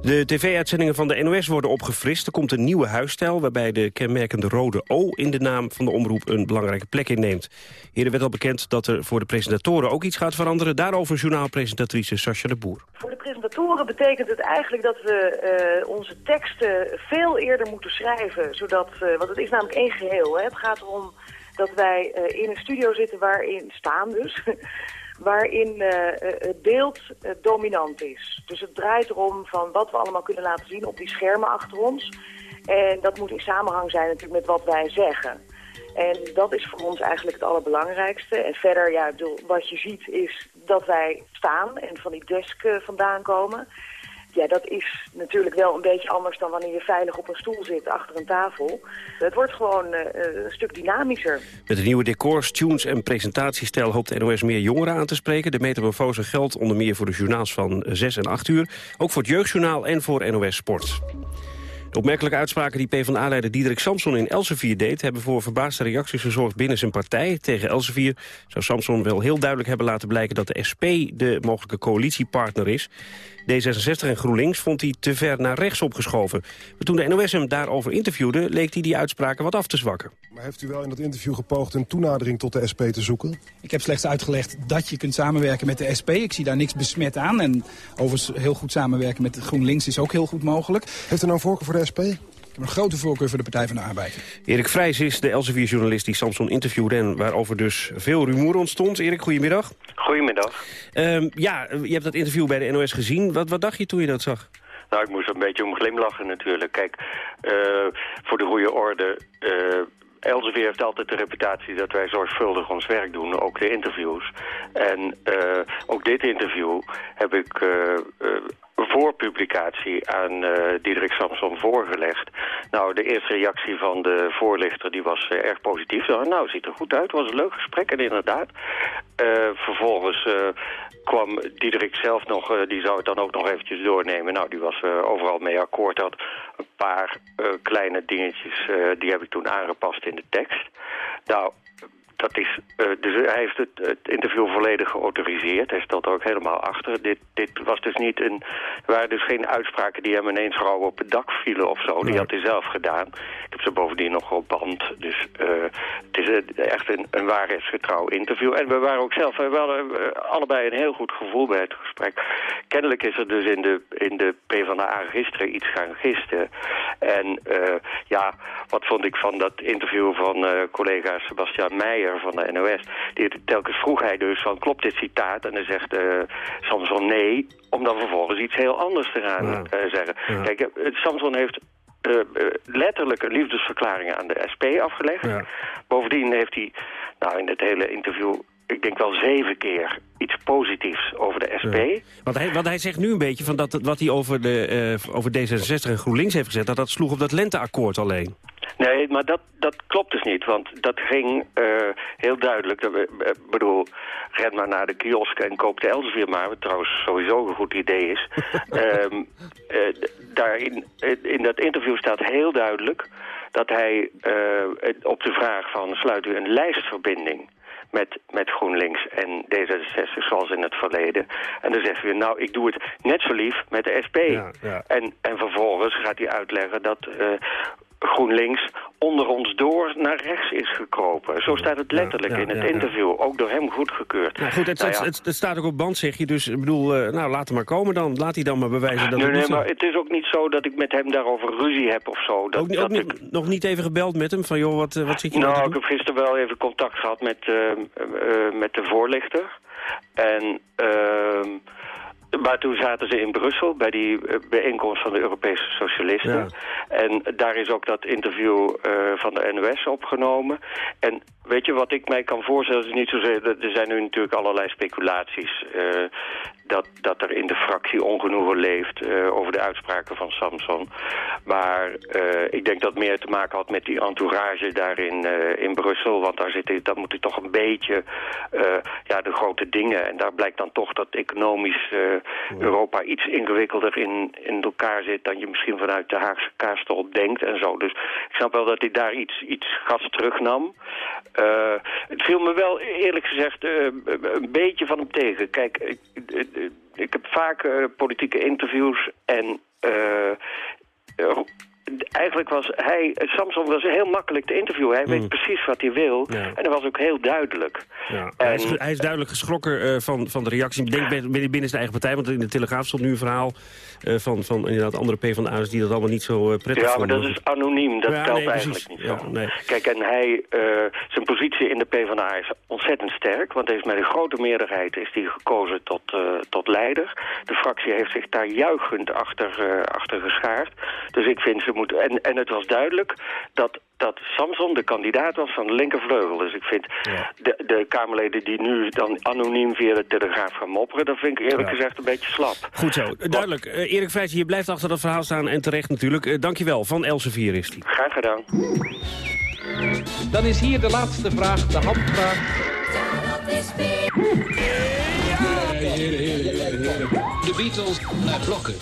S15: De tv-uitzendingen van de NOS worden opgefrist. Er komt een nieuwe huisstijl waarbij de kenmerkende rode O... in de naam van de omroep een belangrijke plek inneemt. Eerder werd al bekend dat er voor de presentatoren ook iets gaat veranderen. Daarover journaalpresentatrice Sascha de Boer.
S18: Voor de presentatoren betekent het eigenlijk dat we uh, onze teksten veel eerder moeten schrijven. Zodat, uh, want het is namelijk één geheel. Hè. Het gaat erom dat wij uh, in een studio zitten waarin staan dus... (laughs) waarin uh, het beeld uh, dominant is. Dus het draait erom van wat we allemaal kunnen laten zien op die schermen achter ons. En dat moet in samenhang zijn natuurlijk met wat wij zeggen. En dat is voor ons eigenlijk het allerbelangrijkste. En verder, ja, wat je ziet is dat wij staan en van die desk vandaan komen. Ja, dat is natuurlijk wel een beetje anders dan wanneer je veilig op een stoel zit achter een tafel. Het wordt gewoon uh, een stuk dynamischer.
S15: Met de nieuwe decors, tunes en presentatiestijl hoopt NOS meer jongeren aan te spreken. De metamorfose geldt onder meer voor de journaals van 6 en 8 uur. Ook voor het jeugdjournaal en voor NOS Sport. De opmerkelijke uitspraken die PvdA-leider Diederik Samson in Elsevier deed... hebben voor verbaasde reacties gezorgd binnen zijn partij. Tegen Elsevier zou Samson wel heel duidelijk hebben laten blijken... dat de SP de mogelijke coalitiepartner is. D66 en GroenLinks vond hij te ver naar rechts opgeschoven. Maar toen de NOS hem daarover interviewde... leek hij die uitspraken wat af te zwakken.
S19: Maar heeft u wel in dat interview gepoogd een toenadering tot de SP te zoeken?
S20: Ik heb slechts uitgelegd dat je kunt samenwerken met de SP. Ik zie daar niks besmet aan. En overigens heel goed samenwerken met GroenLinks is ook heel goed mogelijk.
S19: Heeft u nou een voorkeur voor de SP?
S20: Heb een grote voorkeur voor de Partij van de Arbeid.
S15: Erik Vrijs is de Elsevier-journalist die Samson interviewde... en waarover dus veel rumoer ontstond. Erik, goedemiddag.
S21: Goedemiddag.
S15: Um, ja, je hebt dat interview bij de NOS gezien. Wat, wat dacht je toen je dat zag?
S21: Nou, ik moest een beetje om glimlachen natuurlijk. Kijk, uh, voor de goede orde... Uh, Elsevier heeft altijd de reputatie dat wij zorgvuldig ons werk doen, ook de interviews. En uh, ook dit interview heb ik uh, uh, voor publicatie aan Diederik Samson voorgelegd. Nou, de eerste reactie van de voorlichter die was erg positief. Nou, ziet er goed uit, was een leuk gesprek en inderdaad. vervolgens kwam Diederik zelf nog, uh, die zou het dan ook nog eventjes doornemen. Nou, die was uh, overal mee akkoord. Had een paar uh, kleine dingetjes, die heb ik toen aangepast in de tekst. Nou, dat is, eh, dus hij heeft het, het, interview volledig geautoriseerd. Hij stelt er ook helemaal achter. Dit, dit was dus niet een, er waren dus geen uitspraken die hem ineens rauw op het dak vielen of zo. Die had hij zelf gedaan. Ik heb ze bovendien nog op band. Dus uh, het is echt een, een waarheidsgetrouw interview. En we waren ook zelf, we hadden allebei een heel goed gevoel bij het gesprek. Kennelijk is er dus in de, in de PvdA gisteren iets gaan gisten. En ja, wat vond ik van dat interview van collega Sebastian Meijer van de NOS. Die, telkens vroeg hij dus van klopt dit citaat? En dan zegt uh, Samson nee, om dan vervolgens iets heel anders te gaan uh, zeggen. Kijk, uh, Samson heeft uh, letterlijk een liefdesverklaring aan de SP afgelegd. Ja. Bovendien heeft hij nou, in het hele interview ik denk wel zeven keer iets positiefs over de SP. Ja.
S15: Want, hij, want hij zegt nu een beetje van dat wat hij over, de, uh, over D66 en GroenLinks heeft gezet... dat dat sloeg op dat lenteakkoord alleen.
S21: Nee, maar dat, dat klopt dus niet. Want dat ging uh, heel duidelijk. Ik bedoel, ren maar naar de kiosk en koop de Elsevier maar. Wat trouwens sowieso een goed idee is. (laughs) um, uh, daarin, in dat interview staat heel duidelijk dat hij op de vraag van sluit u een lijstverbinding met, met GroenLinks en D66 zoals in het verleden. En dan zegt u, nou, ik doe het net zo lief met de SP. Ja, ja. En, en vervolgens gaat hij uitleggen dat uh, GroenLinks onder ons door naar rechts is gekropen. Zo staat het letterlijk ja, ja, in het interview. Ook door hem goedgekeurd.
S15: Nou goed, het, nou het, het, staat ook op band, zeg je. Dus ik bedoel, uh, nou, laat hem maar komen dan. Laat hij dan maar bewijzen dat
S21: nee,
S15: het
S21: Nee, maar het is ook niet zo dat ik met hem daarover ruzie heb of zo. Dat,
S15: ook,
S21: dat
S15: ook
S21: ik...
S15: niet, nog niet even gebeld met hem? Van joh, wat, uh, wat zit je
S21: nou
S15: nou
S21: ik heb gisteren wel even contact gehad met, uh, met de voorlichter. En... ehm maar toen zaten ze in Brussel bij die bijeenkomst van de Europese Socialisten. Ja. En daar is ook dat interview uh, van de NOS opgenomen. En weet je wat ik mij kan voorstellen, is niet zozeer... Er zijn nu natuurlijk allerlei speculaties... Uh, dat, dat er in de fractie ongenoegen leeft uh, over de uitspraken van Samson. Maar uh, ik denk dat het meer te maken had met die entourage daar in, uh, in Brussel. Want daar, zit, daar moet hij toch een beetje ja, de grote dingen. En daar blijkt dan toch dat economisch Europa iets ingewikkelder in, in elkaar zit... dan je misschien vanuit de Haagse kaastol denkt en zo. Dus ik snap wel dat hij daar iets, iets gas terugnam. het viel me wel eerlijk gezegd een beetje van hem tegen. Kijk, ik, ik heb vaak uh, politieke interviews en uh, eigenlijk was hij, Samson was heel makkelijk te interviewen. Hij mm. weet precies wat hij wil. Ja. En dat was ook heel duidelijk.
S15: Ja. En, hij, is, hij, is, duidelijk geschrokken uh, van, van de reactie. Ik denk binnen, binnen zijn eigen partij. Want in de Telegraaf stond nu een verhaal van, van inderdaad andere PvdA's die dat allemaal niet zo uh, prettig
S21: Ja,
S15: vonden.
S21: maar dat is anoniem. Dat ja, telt nee, eigenlijk niet. Nee. Kijk, en hij, zijn positie in de PvdA is ontzettend sterk. Want hij is met een grote meerderheid is die gekozen tot, tot leider. De fractie heeft zich daar juichend achter, achter geschaard. Dus ik vind ze moeten... En, en het was duidelijk dat, dat Samson de kandidaat was van de linkervleugel. Dus ik vind ja. de, de Kamerleden die nu dan anoniem via de Telegraaf gaan mopperen... dat vind ik eerlijk ja. gezegd een beetje slap.
S15: Goed zo, duidelijk. Uh, Erik Vrijtje, je blijft achter dat verhaal staan en terecht natuurlijk. Uh, dankjewel, van Elsevier is die.
S21: Graag gedaan.
S22: Dan is hier de laatste vraag, de handvraag.
S23: De Beatles naar blokken.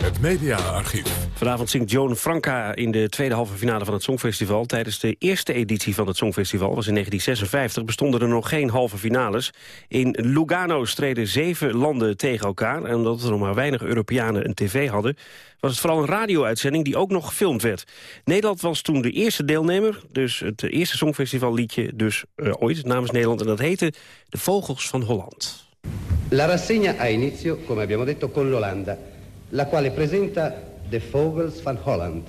S1: Het mediaarchief.
S15: Vanavond zingt Joan Franca in de tweede halve finale van het Songfestival. Tijdens de eerste editie van het Songfestival, was in 1956, bestonden er nog geen halve finales. In Lugano streden zeven landen tegen elkaar. En omdat er nog maar weinig Europeanen een tv hadden... was het vooral een radio-uitzending die ook nog gefilmd werd. Nederland was toen de eerste deelnemer. Dus het eerste Songfestivalliedje dus uh, ooit namens Nederland. En dat heette De Vogels van Holland.
S24: La rassegna ha inizio, come abbiamo detto, con l'Olanda... la quale presenta The Vogels van Holland,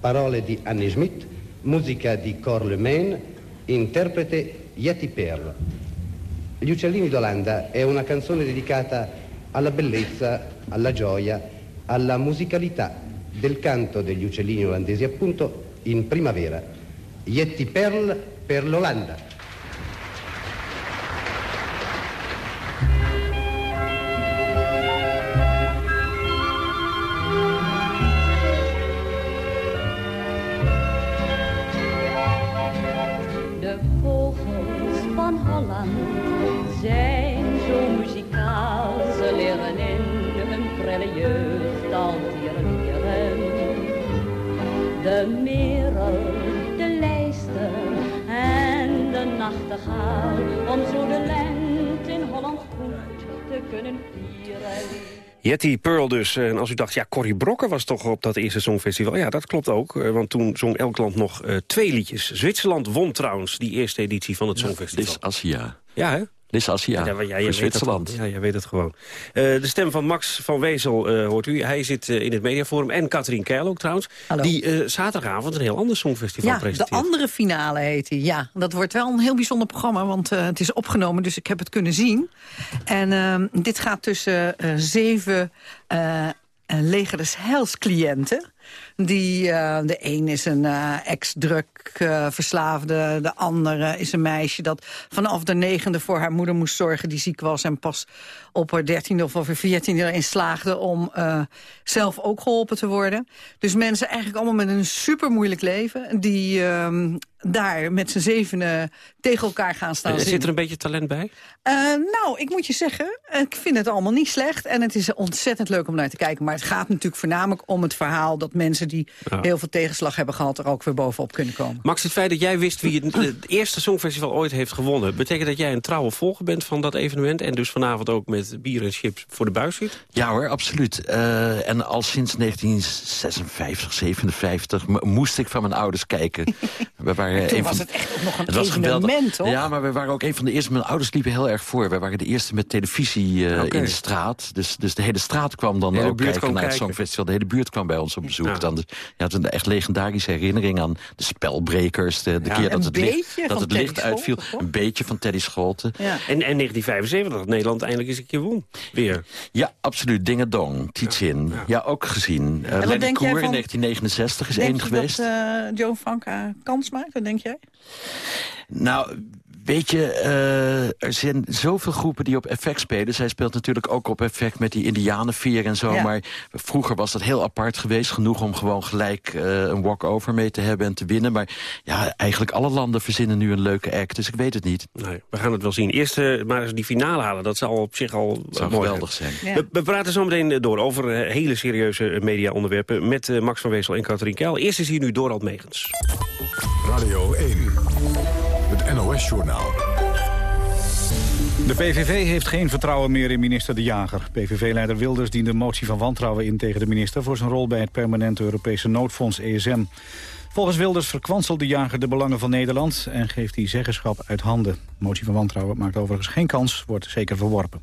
S24: parole di Annie Schmidt, musica di Cor Lemaine, interprete Yeti Perl. Gli uccellini d'Olanda è una canzone dedicata alla bellezza, alla gioia, alla musicalità del canto degli uccellini olandesi appunto in primavera. Yeti Perl per l'Olanda.
S25: Zijn zo muzikaal. Ze leren in hun prille jeugd al tiramieren. De merel, de lijster en de nacht gaal, om zo de lente in Holland goed te kunnen vieren.
S15: Yeti Pearl dus. En als u dacht, ja, Corrie Brokker was toch op dat eerste Songfestival. Ja, dat klopt ook. eh, Want toen zong elk land nog eh, twee liedjes. Zwitserland won trouwens die eerste editie van het Songfestival.
S26: Lis Assia.
S15: Ja, hè?
S26: Lis Assia,
S15: Ja, jij
S26: voor Zwitserland.
S15: Het, ja, jij weet het gewoon. Eh, de stem van Max van Wezel eh, hoort u. Hij zit eh, in het mediaforum. En Katrien Keil ook trouwens. Die eh, zaterdagavond een heel ander Songfestival
S27: Ja, de andere finale heet hij. Ja, dat wordt wel een heel bijzonder programma, want eh, het is opgenomen, dus ik heb het kunnen zien. En ehm, dit gaat tussen eh, zeven eh uh, leger des heils cliënten. Die, uh, de een is een uh, ex-drugverslaafde, de andere is een meisje dat vanaf de negende voor haar moeder moest zorgen die ziek was en pas op haar dertiende of over veertiende erin slaagde om zelf ook geholpen te worden. Dus mensen eigenlijk allemaal met een super moeilijk leven die uh, daar met z'n zevenen tegen elkaar gaan staan
S15: Zit
S27: zingen.
S15: er een beetje talent bij?
S27: Nou, ik moet je zeggen, ik vind het allemaal niet slecht. En het is ontzettend leuk om naar te kijken. Maar het gaat natuurlijk voornamelijk om het verhaal... dat mensen die
S15: Ja.
S27: heel veel tegenslag hebben gehad... er ook weer bovenop kunnen komen.
S15: Max, het feit dat jij wist wie het, (clears throat) het eerste Songfestival ooit heeft gewonnen... betekent dat jij een trouwe volger bent van dat evenement... en dus vanavond ook met bier en chips voor de buis zit?
S26: Ja hoor, absoluut. Uh, en al sinds 1956, 57 moest ik van mijn ouders kijken. (laughs) we waren
S27: Toen
S26: een
S27: was
S26: van,
S27: het echt ook nog een
S26: het was
S27: evenement,
S26: geweldig.
S27: toch?
S26: Ja, maar we waren ook een van de eerste. Mijn ouders liepen heel erg voor. We waren de eerste met televisie uh,
S15: Oké.
S26: in de straat. Dus, dus de hele straat kwam dan ook kijken naar het. Songfestival. De hele buurt kwam bij ons op bezoek.
S15: Ja.
S26: Dan ja, het was een echt legendarische herinnering aan de spelbrekers. De, de
S15: Ja.
S26: keer dat het licht, dat het licht uitviel. Een beetje van Teddy Scholten.
S27: Ja.
S15: En, en 1975, dat Nederland eindelijk eens een keer won. Weer.
S26: Ja, absoluut. Dingendong, Tietjin. Ja. ook gezien. Uh, Lenny
S27: denk jij
S26: Koer in
S27: van-
S26: 1969 is
S27: denk
S26: één
S27: je
S26: geweest.
S27: dat uh, Joe Franka kans maakt? Wat denk jij?
S26: Nou, weet je, uh, er zijn zoveel groepen die op effect spelen. Zij speelt natuurlijk ook op effect met die indianenveer en zo.
S27: Ja.
S26: Maar vroeger was dat heel apart geweest. Genoeg om gewoon gelijk uh, een walk-over mee te hebben en te winnen. Maar ja, eigenlijk alle landen verzinnen nu een leuke act. Dus ik weet het niet.
S15: Nee, we gaan het wel zien. Eerst uh, maar eens die finale halen. Dat zal op zich al
S26: zou
S15: mooi
S26: geweldig zijn.
S27: Ja.
S15: We, we praten zo meteen door over hele serieuze media-onderwerpen... met uh, Max van Weesel en Katrien Keil. Eerst is hier nu Dorald Megens.
S1: Radio 1. NOS-journaal.
S2: De PVV heeft geen vertrouwen meer in minister De Jager. PVV-leider Wilders diende een motie van wantrouwen in tegen de minister... voor zijn rol bij het permanente Europese noodfonds ESM. Volgens Wilders verkwanselt De Jager de belangen van Nederland... en geeft die zeggenschap uit handen. De motie van wantrouwen maakt overigens geen kans, wordt zeker verworpen.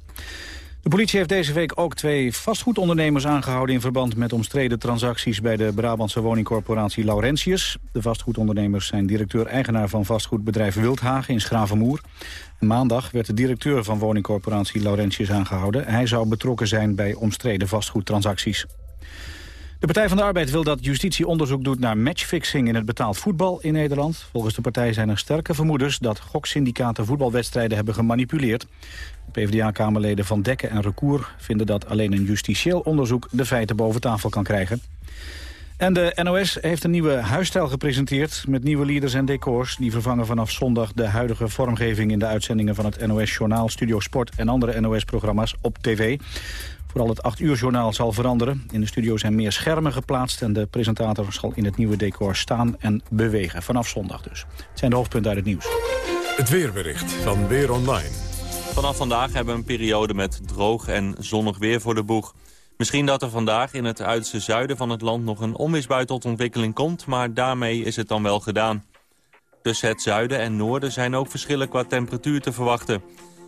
S2: De politie heeft deze week ook twee vastgoedondernemers aangehouden... in verband met omstreden transacties bij de Brabantse woningcorporatie Laurentius. De vastgoedondernemers zijn directeur-eigenaar van vastgoedbedrijf Wildhagen in Schravenmoer. En maandag werd de directeur van woningcorporatie Laurentius aangehouden. Hij zou betrokken zijn bij omstreden vastgoedtransacties. De Partij van de Arbeid wil dat justitie onderzoek doet naar matchfixing in het betaald voetbal in Nederland. Volgens de partij zijn er sterke vermoedens dat goksyndicaten voetbalwedstrijden hebben gemanipuleerd. De PvdA-kamerleden Van Dekken en Recour vinden dat alleen een justitieel onderzoek de feiten boven tafel kan krijgen. En de NOS heeft een nieuwe huisstijl gepresenteerd met nieuwe leaders en decors. Die vervangen vanaf zondag de huidige vormgeving in de uitzendingen van het NOS-journaal, Studio Sport en andere NOS-programma's op tv. Vooral het 8 uur journaal zal veranderen. In de studio zijn meer schermen geplaatst en de presentator zal in het nieuwe decor staan en bewegen. Vanaf zondag dus. Het zijn de hoofdpunten uit het nieuws.
S1: Het weerbericht van Weer Online.
S28: Vanaf vandaag hebben we een periode met droog en zonnig weer voor de boeg. Misschien dat er vandaag in het uiterste zuiden van het land nog een onweersbui tot ontwikkeling komt, maar daarmee is het dan wel gedaan. Tussen het zuiden en noorden zijn ook verschillen qua temperatuur te verwachten.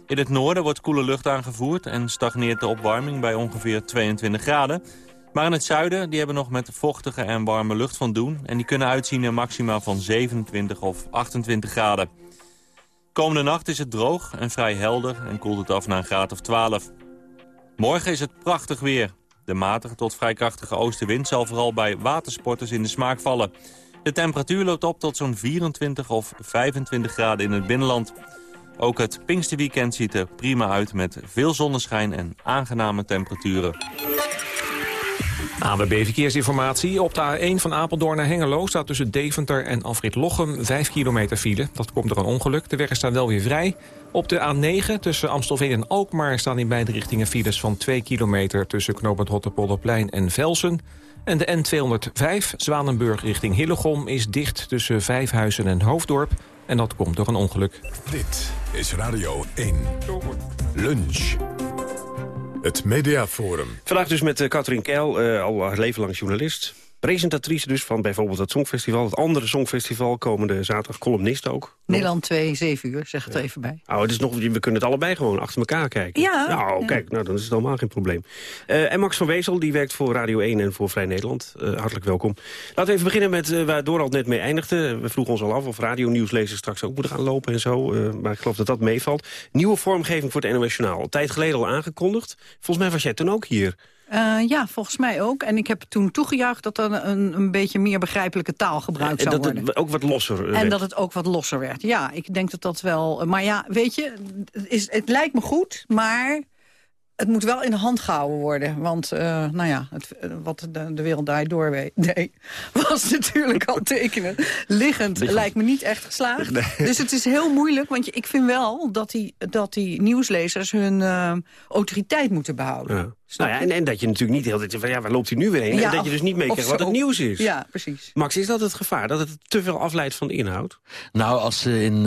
S28: In het noorden wordt koele lucht aangevoerd en stagneert de opwarming bij ongeveer 22 graden. Maar in het zuiden die hebben nog met vochtige en warme lucht van doen... en die kunnen uitzien naar maxima van 27 of 28 graden. Komende nacht is het droog en vrij helder en koelt het af naar een graad of 12. Morgen is het prachtig weer. De matige tot vrij krachtige oostenwind zal vooral bij watersporters in de smaak vallen. De temperatuur loopt op tot zo'n 24 of 25 graden in het binnenland. Ook het Pinksterweekend ziet er prima uit met veel zonneschijn en aangename temperaturen.
S29: ANWB Verkeersinformatie. Op de A1 van Apeldoorn naar Hengelo staat tussen Deventer en Afrit Lochem 5 kilometer file. Dat komt door een ongeluk. De weg is daar wel weer vrij. Op de A9 tussen Amstelveen en Alkmaar staan in beide richtingen files van 2 kilometer tussen knooppunt Rotterpolderplein en Velsen. En de N205, Zwanenburg richting Hillegom, is dicht tussen Vijfhuizen en Hoofddorp. En dat komt door een ongeluk.
S1: Dit is Radio 1. Lunch. Het Mediaforum.
S15: Vandaag dus met uh, Katrien Keil, uh, al haar leven lang journalist. Presentatrice dus van bijvoorbeeld het Songfestival. Het andere Songfestival, komende zaterdag columnist ook.
S27: Nederland 2, 7 uur, zeg het even bij.
S15: Oh, het is nog, we kunnen het allebei gewoon achter elkaar kijken.
S27: Ja.
S15: Nou,
S27: ja.
S15: kijk, nou, dan is het allemaal geen probleem. Uh, en Max van Wezel, die werkt voor Radio 1 en voor Vrij Nederland. Uh, hartelijk welkom. Laten we even beginnen met uh, waar Dorald net mee eindigde. We vroegen ons al af of radio-nieuwslezers straks ook moeten gaan lopen en zo. maar ik geloof dat dat meevalt. Nieuwe vormgeving voor het NOS Journaal. Tijd geleden al aangekondigd. Volgens mij was jij toen ook hier.
S27: Uh, ja, volgens mij ook. En ik heb toen toegejuicht dat er een, een beetje meer begrijpelijke taal gebruikt
S15: en
S27: zou
S15: dat
S27: worden.
S15: het ook wat losser
S27: En
S15: werd.
S27: dat het ook wat losser werd. Ja, ik denk dat dat wel... Maar ja, weet je, het, is, het lijkt me goed, maar het moet wel in de hand gehouden worden. Want, uh, nou ja, het, wat de, de wereld daar door (laughs) deed, was natuurlijk al tekenen. Liggend lijkt me niet echt geslaagd. Nee. Dus het is heel moeilijk, want ik vind wel dat die, dat die nieuwslezers hun uh, autoriteit moeten behouden.
S15: Ja. Nou ja, en, en, dat je natuurlijk niet heel tijd van ja, waar loopt hij nu weer heen? Ja, en dat je dus niet meekrijgt wat het nieuws is.
S27: Ja, precies.
S15: Max, is dat het gevaar? Dat het te veel afleidt van de inhoud?
S26: Nou, als ze in, uh,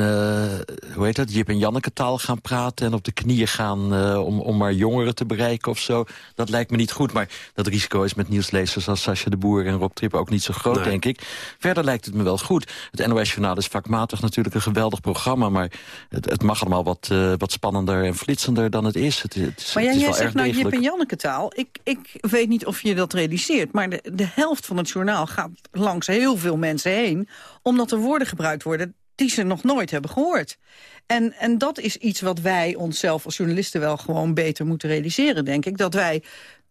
S26: hoe heet dat, Jip en Janneke taal gaan praten... en op de knieën gaan uh, om, om maar jongeren te bereiken of zo... dat lijkt me niet goed. Maar dat risico is met nieuwslezers als Sascha de Boer en Rob Trip ook niet zo groot, nee. denk ik. Verder lijkt het me wel goed. Het NOS-journaal is vakmatig natuurlijk een geweldig programma... maar het, het mag allemaal wat, uh, wat spannender en flitsender dan het is. Het, het is
S27: maar ja,
S26: het is
S27: jij
S26: wel
S27: zegt
S26: erg
S27: nou
S26: degelijk.
S27: Jip en Janneke taal. Ik, ik weet niet of je dat realiseert, maar de, de helft van het journaal gaat langs heel veel mensen heen, omdat er woorden gebruikt worden die ze nog nooit hebben gehoord. En, en dat is iets wat wij onszelf als journalisten wel gewoon beter moeten realiseren, denk ik. Dat wij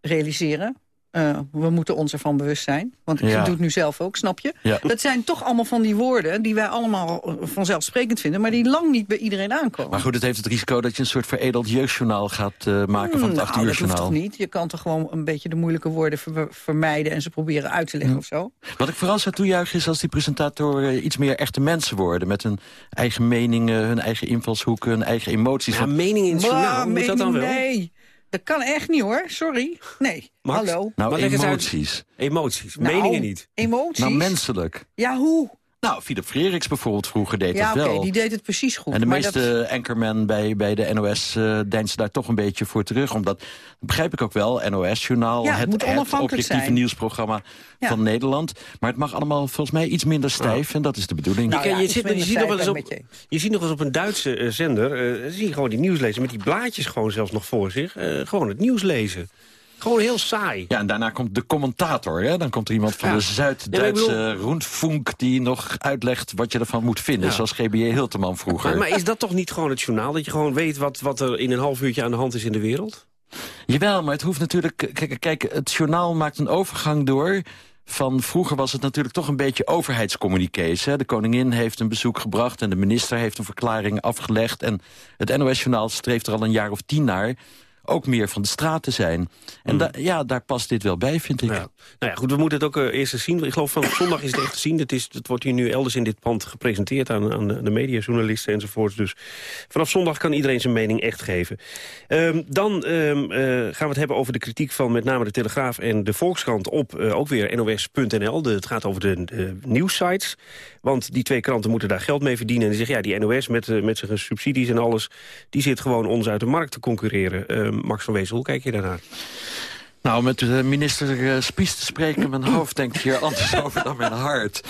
S27: realiseren, uh, we moeten ons ervan bewust zijn. Want ik ja. doe het nu zelf ook, snap je?
S26: Ja.
S27: Dat zijn toch allemaal van die woorden die wij allemaal vanzelfsprekend vinden... maar die lang niet bij iedereen aankomen.
S26: Maar goed, het heeft het risico dat je een soort veredeld jeugdjournaal gaat uh, maken van het
S27: nou,
S26: acht uur
S27: dat
S26: journaal.
S27: hoeft toch niet? Je kan toch gewoon een beetje de moeilijke woorden ver vermijden... en ze proberen uit te leggen of zo?
S26: Wat ik vooral zou toejuichen is als die presentatoren iets meer echte mensen worden. Met hun eigen meningen, hun eigen invalshoeken, hun eigen emoties.
S15: Ja, meningen in het journaal, moet dat dan wel?
S27: Nee. Dat kan echt niet hoor, sorry. Nee,
S15: Max?
S27: hallo.
S26: Nou,
S15: Maar
S26: emoties.
S15: Emoties,
S27: Nou,
S15: meningen niet.
S27: Emoties?
S26: Nou, menselijk.
S27: Ja, hoe?
S26: Nou, Philip Frederiks bijvoorbeeld vroeger deed
S27: Ja,
S26: dat
S27: oké,
S26: wel.
S27: die deed het precies goed.
S26: En de
S27: maar
S26: meeste
S27: dat...
S26: anchormen bij, bij de NOS uh, deinzen daar toch een beetje voor terug. Omdat, dat begrijp ik ook wel, NOS-journaal,
S27: Ja, het
S26: het, het objectieve
S27: zijn.
S26: nieuwsprogramma
S27: Ja.
S26: van Nederland. Maar het mag allemaal volgens mij iets minder stijf en dat is de bedoeling.
S27: Nou
S15: je,
S27: ja,
S15: je, zit, ziet nog wel eens op, je ziet nog eens op een Duitse uh, zender... Uh, zie je gewoon die nieuwslezer met die blaadjes gewoon zelfs nog voor zich. Uh, gewoon het nieuws lezen. Gewoon heel saai.
S26: Ja, en daarna komt de commentator. Hè? Dan komt er iemand van
S15: Ja.
S26: de Zuid-Duitse
S15: Ja,
S26: die nog uitlegt wat je ervan moet vinden.
S15: Ja.
S26: Zoals GBJ Hilteman vroeger.
S15: Maar, maar is dat toch niet gewoon het journaal? Dat je gewoon weet wat, wat er in een half uurtje aan de hand is in de wereld?
S26: Jawel, maar het hoeft natuurlijk... Kijk, kijk, het journaal maakt een overgang door... Van vroeger was het natuurlijk toch een beetje overheidscommunicatie. Hè? De koningin heeft een bezoek gebracht en de minister heeft een verklaring afgelegd. En het NOS-journaal streeft er al een jaar of tien naar ook meer van de straat te zijn. En da ja, daar past dit wel bij, vind ik.
S15: Ja. Nou ja, goed, we moeten het ook uh, eerst eens zien. Ik geloof van zondag is het echt te zien. Het, is, het wordt hier nu elders in dit pand gepresenteerd aan, aan de, mediajournalisten enzovoorts. Dus vanaf zondag kan iedereen zijn mening echt geven. Um, dan um, uh, gaan we het hebben over de kritiek van met name de Telegraaf en de Volkskrant op uh, ook weer nos.nl. Het gaat over de, de nieuwsites. Want die twee kranten moeten daar geld mee verdienen. En die zeggen, ja, die NOS met, met zijn subsidies en alles... die zit gewoon ons uit de markt te concurreren. Max van Wezel, hoe kijk je daarnaar?
S26: Nou, met de minister uh, Spies te spreken, mijn hoofd denkt hier anders over dan mijn hart.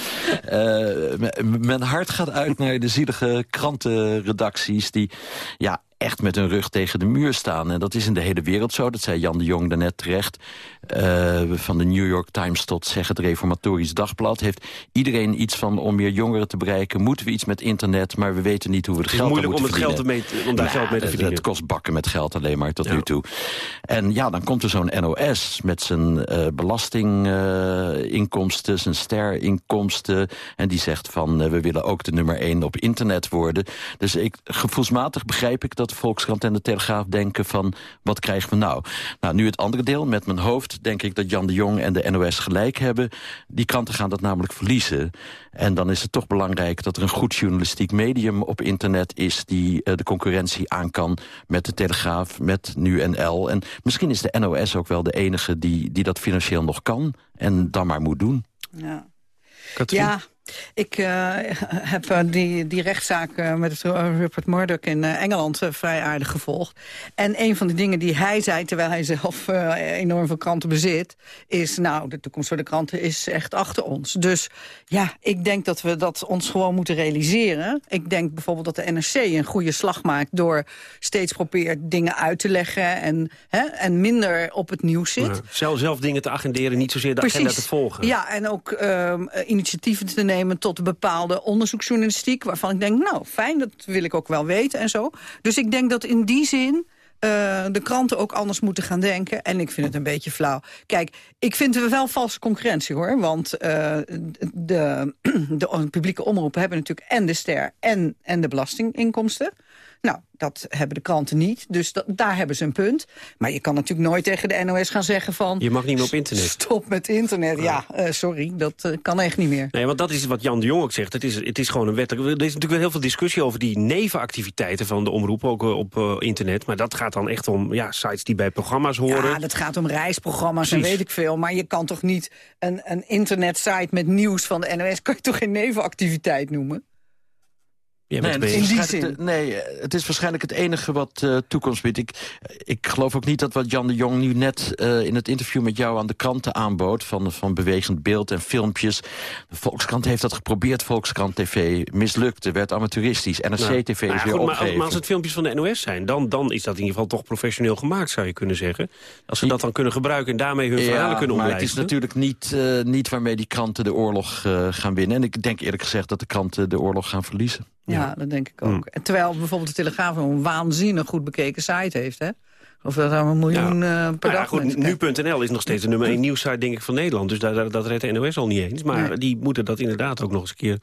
S26: Uh, mijn hart gaat uit naar de zielige krantenredacties die ja, echt met hun rug tegen de muur staan. En dat is in de hele wereld zo. Dat zei Jan de Jong daarnet terecht. Uh, van de New York Times tot zeg het Reformatorisch Dagblad... heeft iedereen iets van om meer jongeren te bereiken. Moeten we iets met internet, maar we weten niet hoe we het,
S15: het is
S26: geld
S15: moeilijk om, het
S26: verdienen.
S15: geld om daar
S26: nou,
S15: geld mee te
S26: het,
S15: verdienen.
S26: Het kost bakken met geld alleen maar tot
S15: ja.
S26: nu toe. En ja, dan komt er zo'n NOS met zijn uh, belastinginkomsten... zijn sterinkomsten. En die zegt van, uh, we willen ook de nummer één op internet worden. Dus ik, gevoelsmatig begrijp ik dat de Volkskrant en de Telegraaf denken van... wat krijgen we nou? Nou, nu het andere deel. Met mijn hoofd denk ik dat Jan de Jong en de NOS gelijk hebben. Die kranten gaan dat namelijk verliezen. En dan is het toch belangrijk dat er een goed journalistiek medium op internet is... die uh, de concurrentie aan kan met de Telegraaf, met Nu.nl. En misschien is de NOS ook wel de enige die, die dat financieel nog kan... en dan maar moet doen.
S27: Ja. Ja, ik uh, (laughs) heb uh, die, die rechtszaak uh, met Rupert Murdoch in Engeland vrij aardig gevolgd. En een van de dingen die hij zei, terwijl hij zelf enorm veel kranten bezit... is, nou, de toekomst voor de kranten is echt achter ons. Dus ja, ik denk dat we dat ons gewoon moeten realiseren. Ik denk bijvoorbeeld dat de NRC een goede slag maakt... door steeds probeert dingen uit te leggen en, hè, en minder op het nieuws zit. Ja,
S15: zelf, zelf dingen te agenderen, niet zozeer de
S27: Precies.
S15: agenda te volgen.
S27: Ja, en ook ehm, initiatieven te nemen tot bepaalde onderzoeksjournalistiek... waarvan ik denk, nou, fijn, dat wil ik ook wel weten en zo. Dus ik denk dat in die zin uh, de kranten ook anders moeten gaan denken. En ik vind het een beetje flauw. Kijk, ik vind het wel valse concurrentie, hoor. Want uh, de, (clears throat) de publieke omroepen hebben natuurlijk en de ster en, en de belastinginkomsten. Nou, dat hebben de kranten niet, dus dat, daar hebben ze een punt. Maar je kan natuurlijk nooit tegen de NOS gaan zeggen van...
S15: Je mag niet meer op internet.
S27: Stop met internet, ja, uh, sorry, dat uh, kan echt niet meer.
S15: Nee, want dat is wat Jan de Jong ook zegt. Het is, het is gewoon een wet. Er is natuurlijk wel heel veel discussie over die nevenactiviteiten van de omroep, ook uh, op internet. Maar dat gaat dan echt om ja, sites die bij programma's horen.
S27: Ja, dat gaat om reisprogramma's Precies. en weet ik veel. Maar je kan toch niet een, een internetsite met nieuws van de NOS... kan je toch geen nevenactiviteit noemen?
S26: Ja, nee, het in die zin. nee, het is waarschijnlijk het enige wat uh, toekomst biedt. Ik, ik geloof ook niet dat wat Jan de Jong nu net uh, in het interview met jou aan de kranten aanbood... van, van bewegend beeld en filmpjes. De Volkskrant heeft dat geprobeerd, Volkskrant TV. Mislukte, werd amateuristisch. NRC nou, TV
S15: nou,
S26: is
S15: ja,
S26: weer
S15: goed. Maar, maar als het filmpjes van de NOS zijn, dan, dan is dat in ieder geval toch professioneel gemaakt, zou je kunnen zeggen. Als ze dat dan kunnen gebruiken en daarmee hun verhalen kunnen omlijsten.
S26: maar het is natuurlijk niet, uh, niet waarmee die kranten de oorlog gaan winnen. En ik denk eerlijk gezegd dat de kranten de oorlog gaan verliezen.
S27: Ja, dat denk ik ook. Mm. En terwijl bijvoorbeeld de Telegraaf een waanzinnig goed bekeken site heeft, hè? Of dat daar een miljoen ja. uh, per
S15: ja,
S27: dag
S15: goed, Nu.nl is nog steeds de nummer 1 nieuwssite denk ik, van Nederland. Dus daar, daar, dat redt de NOS al niet eens. Maar nee. die moeten dat inderdaad ook nog eens een keer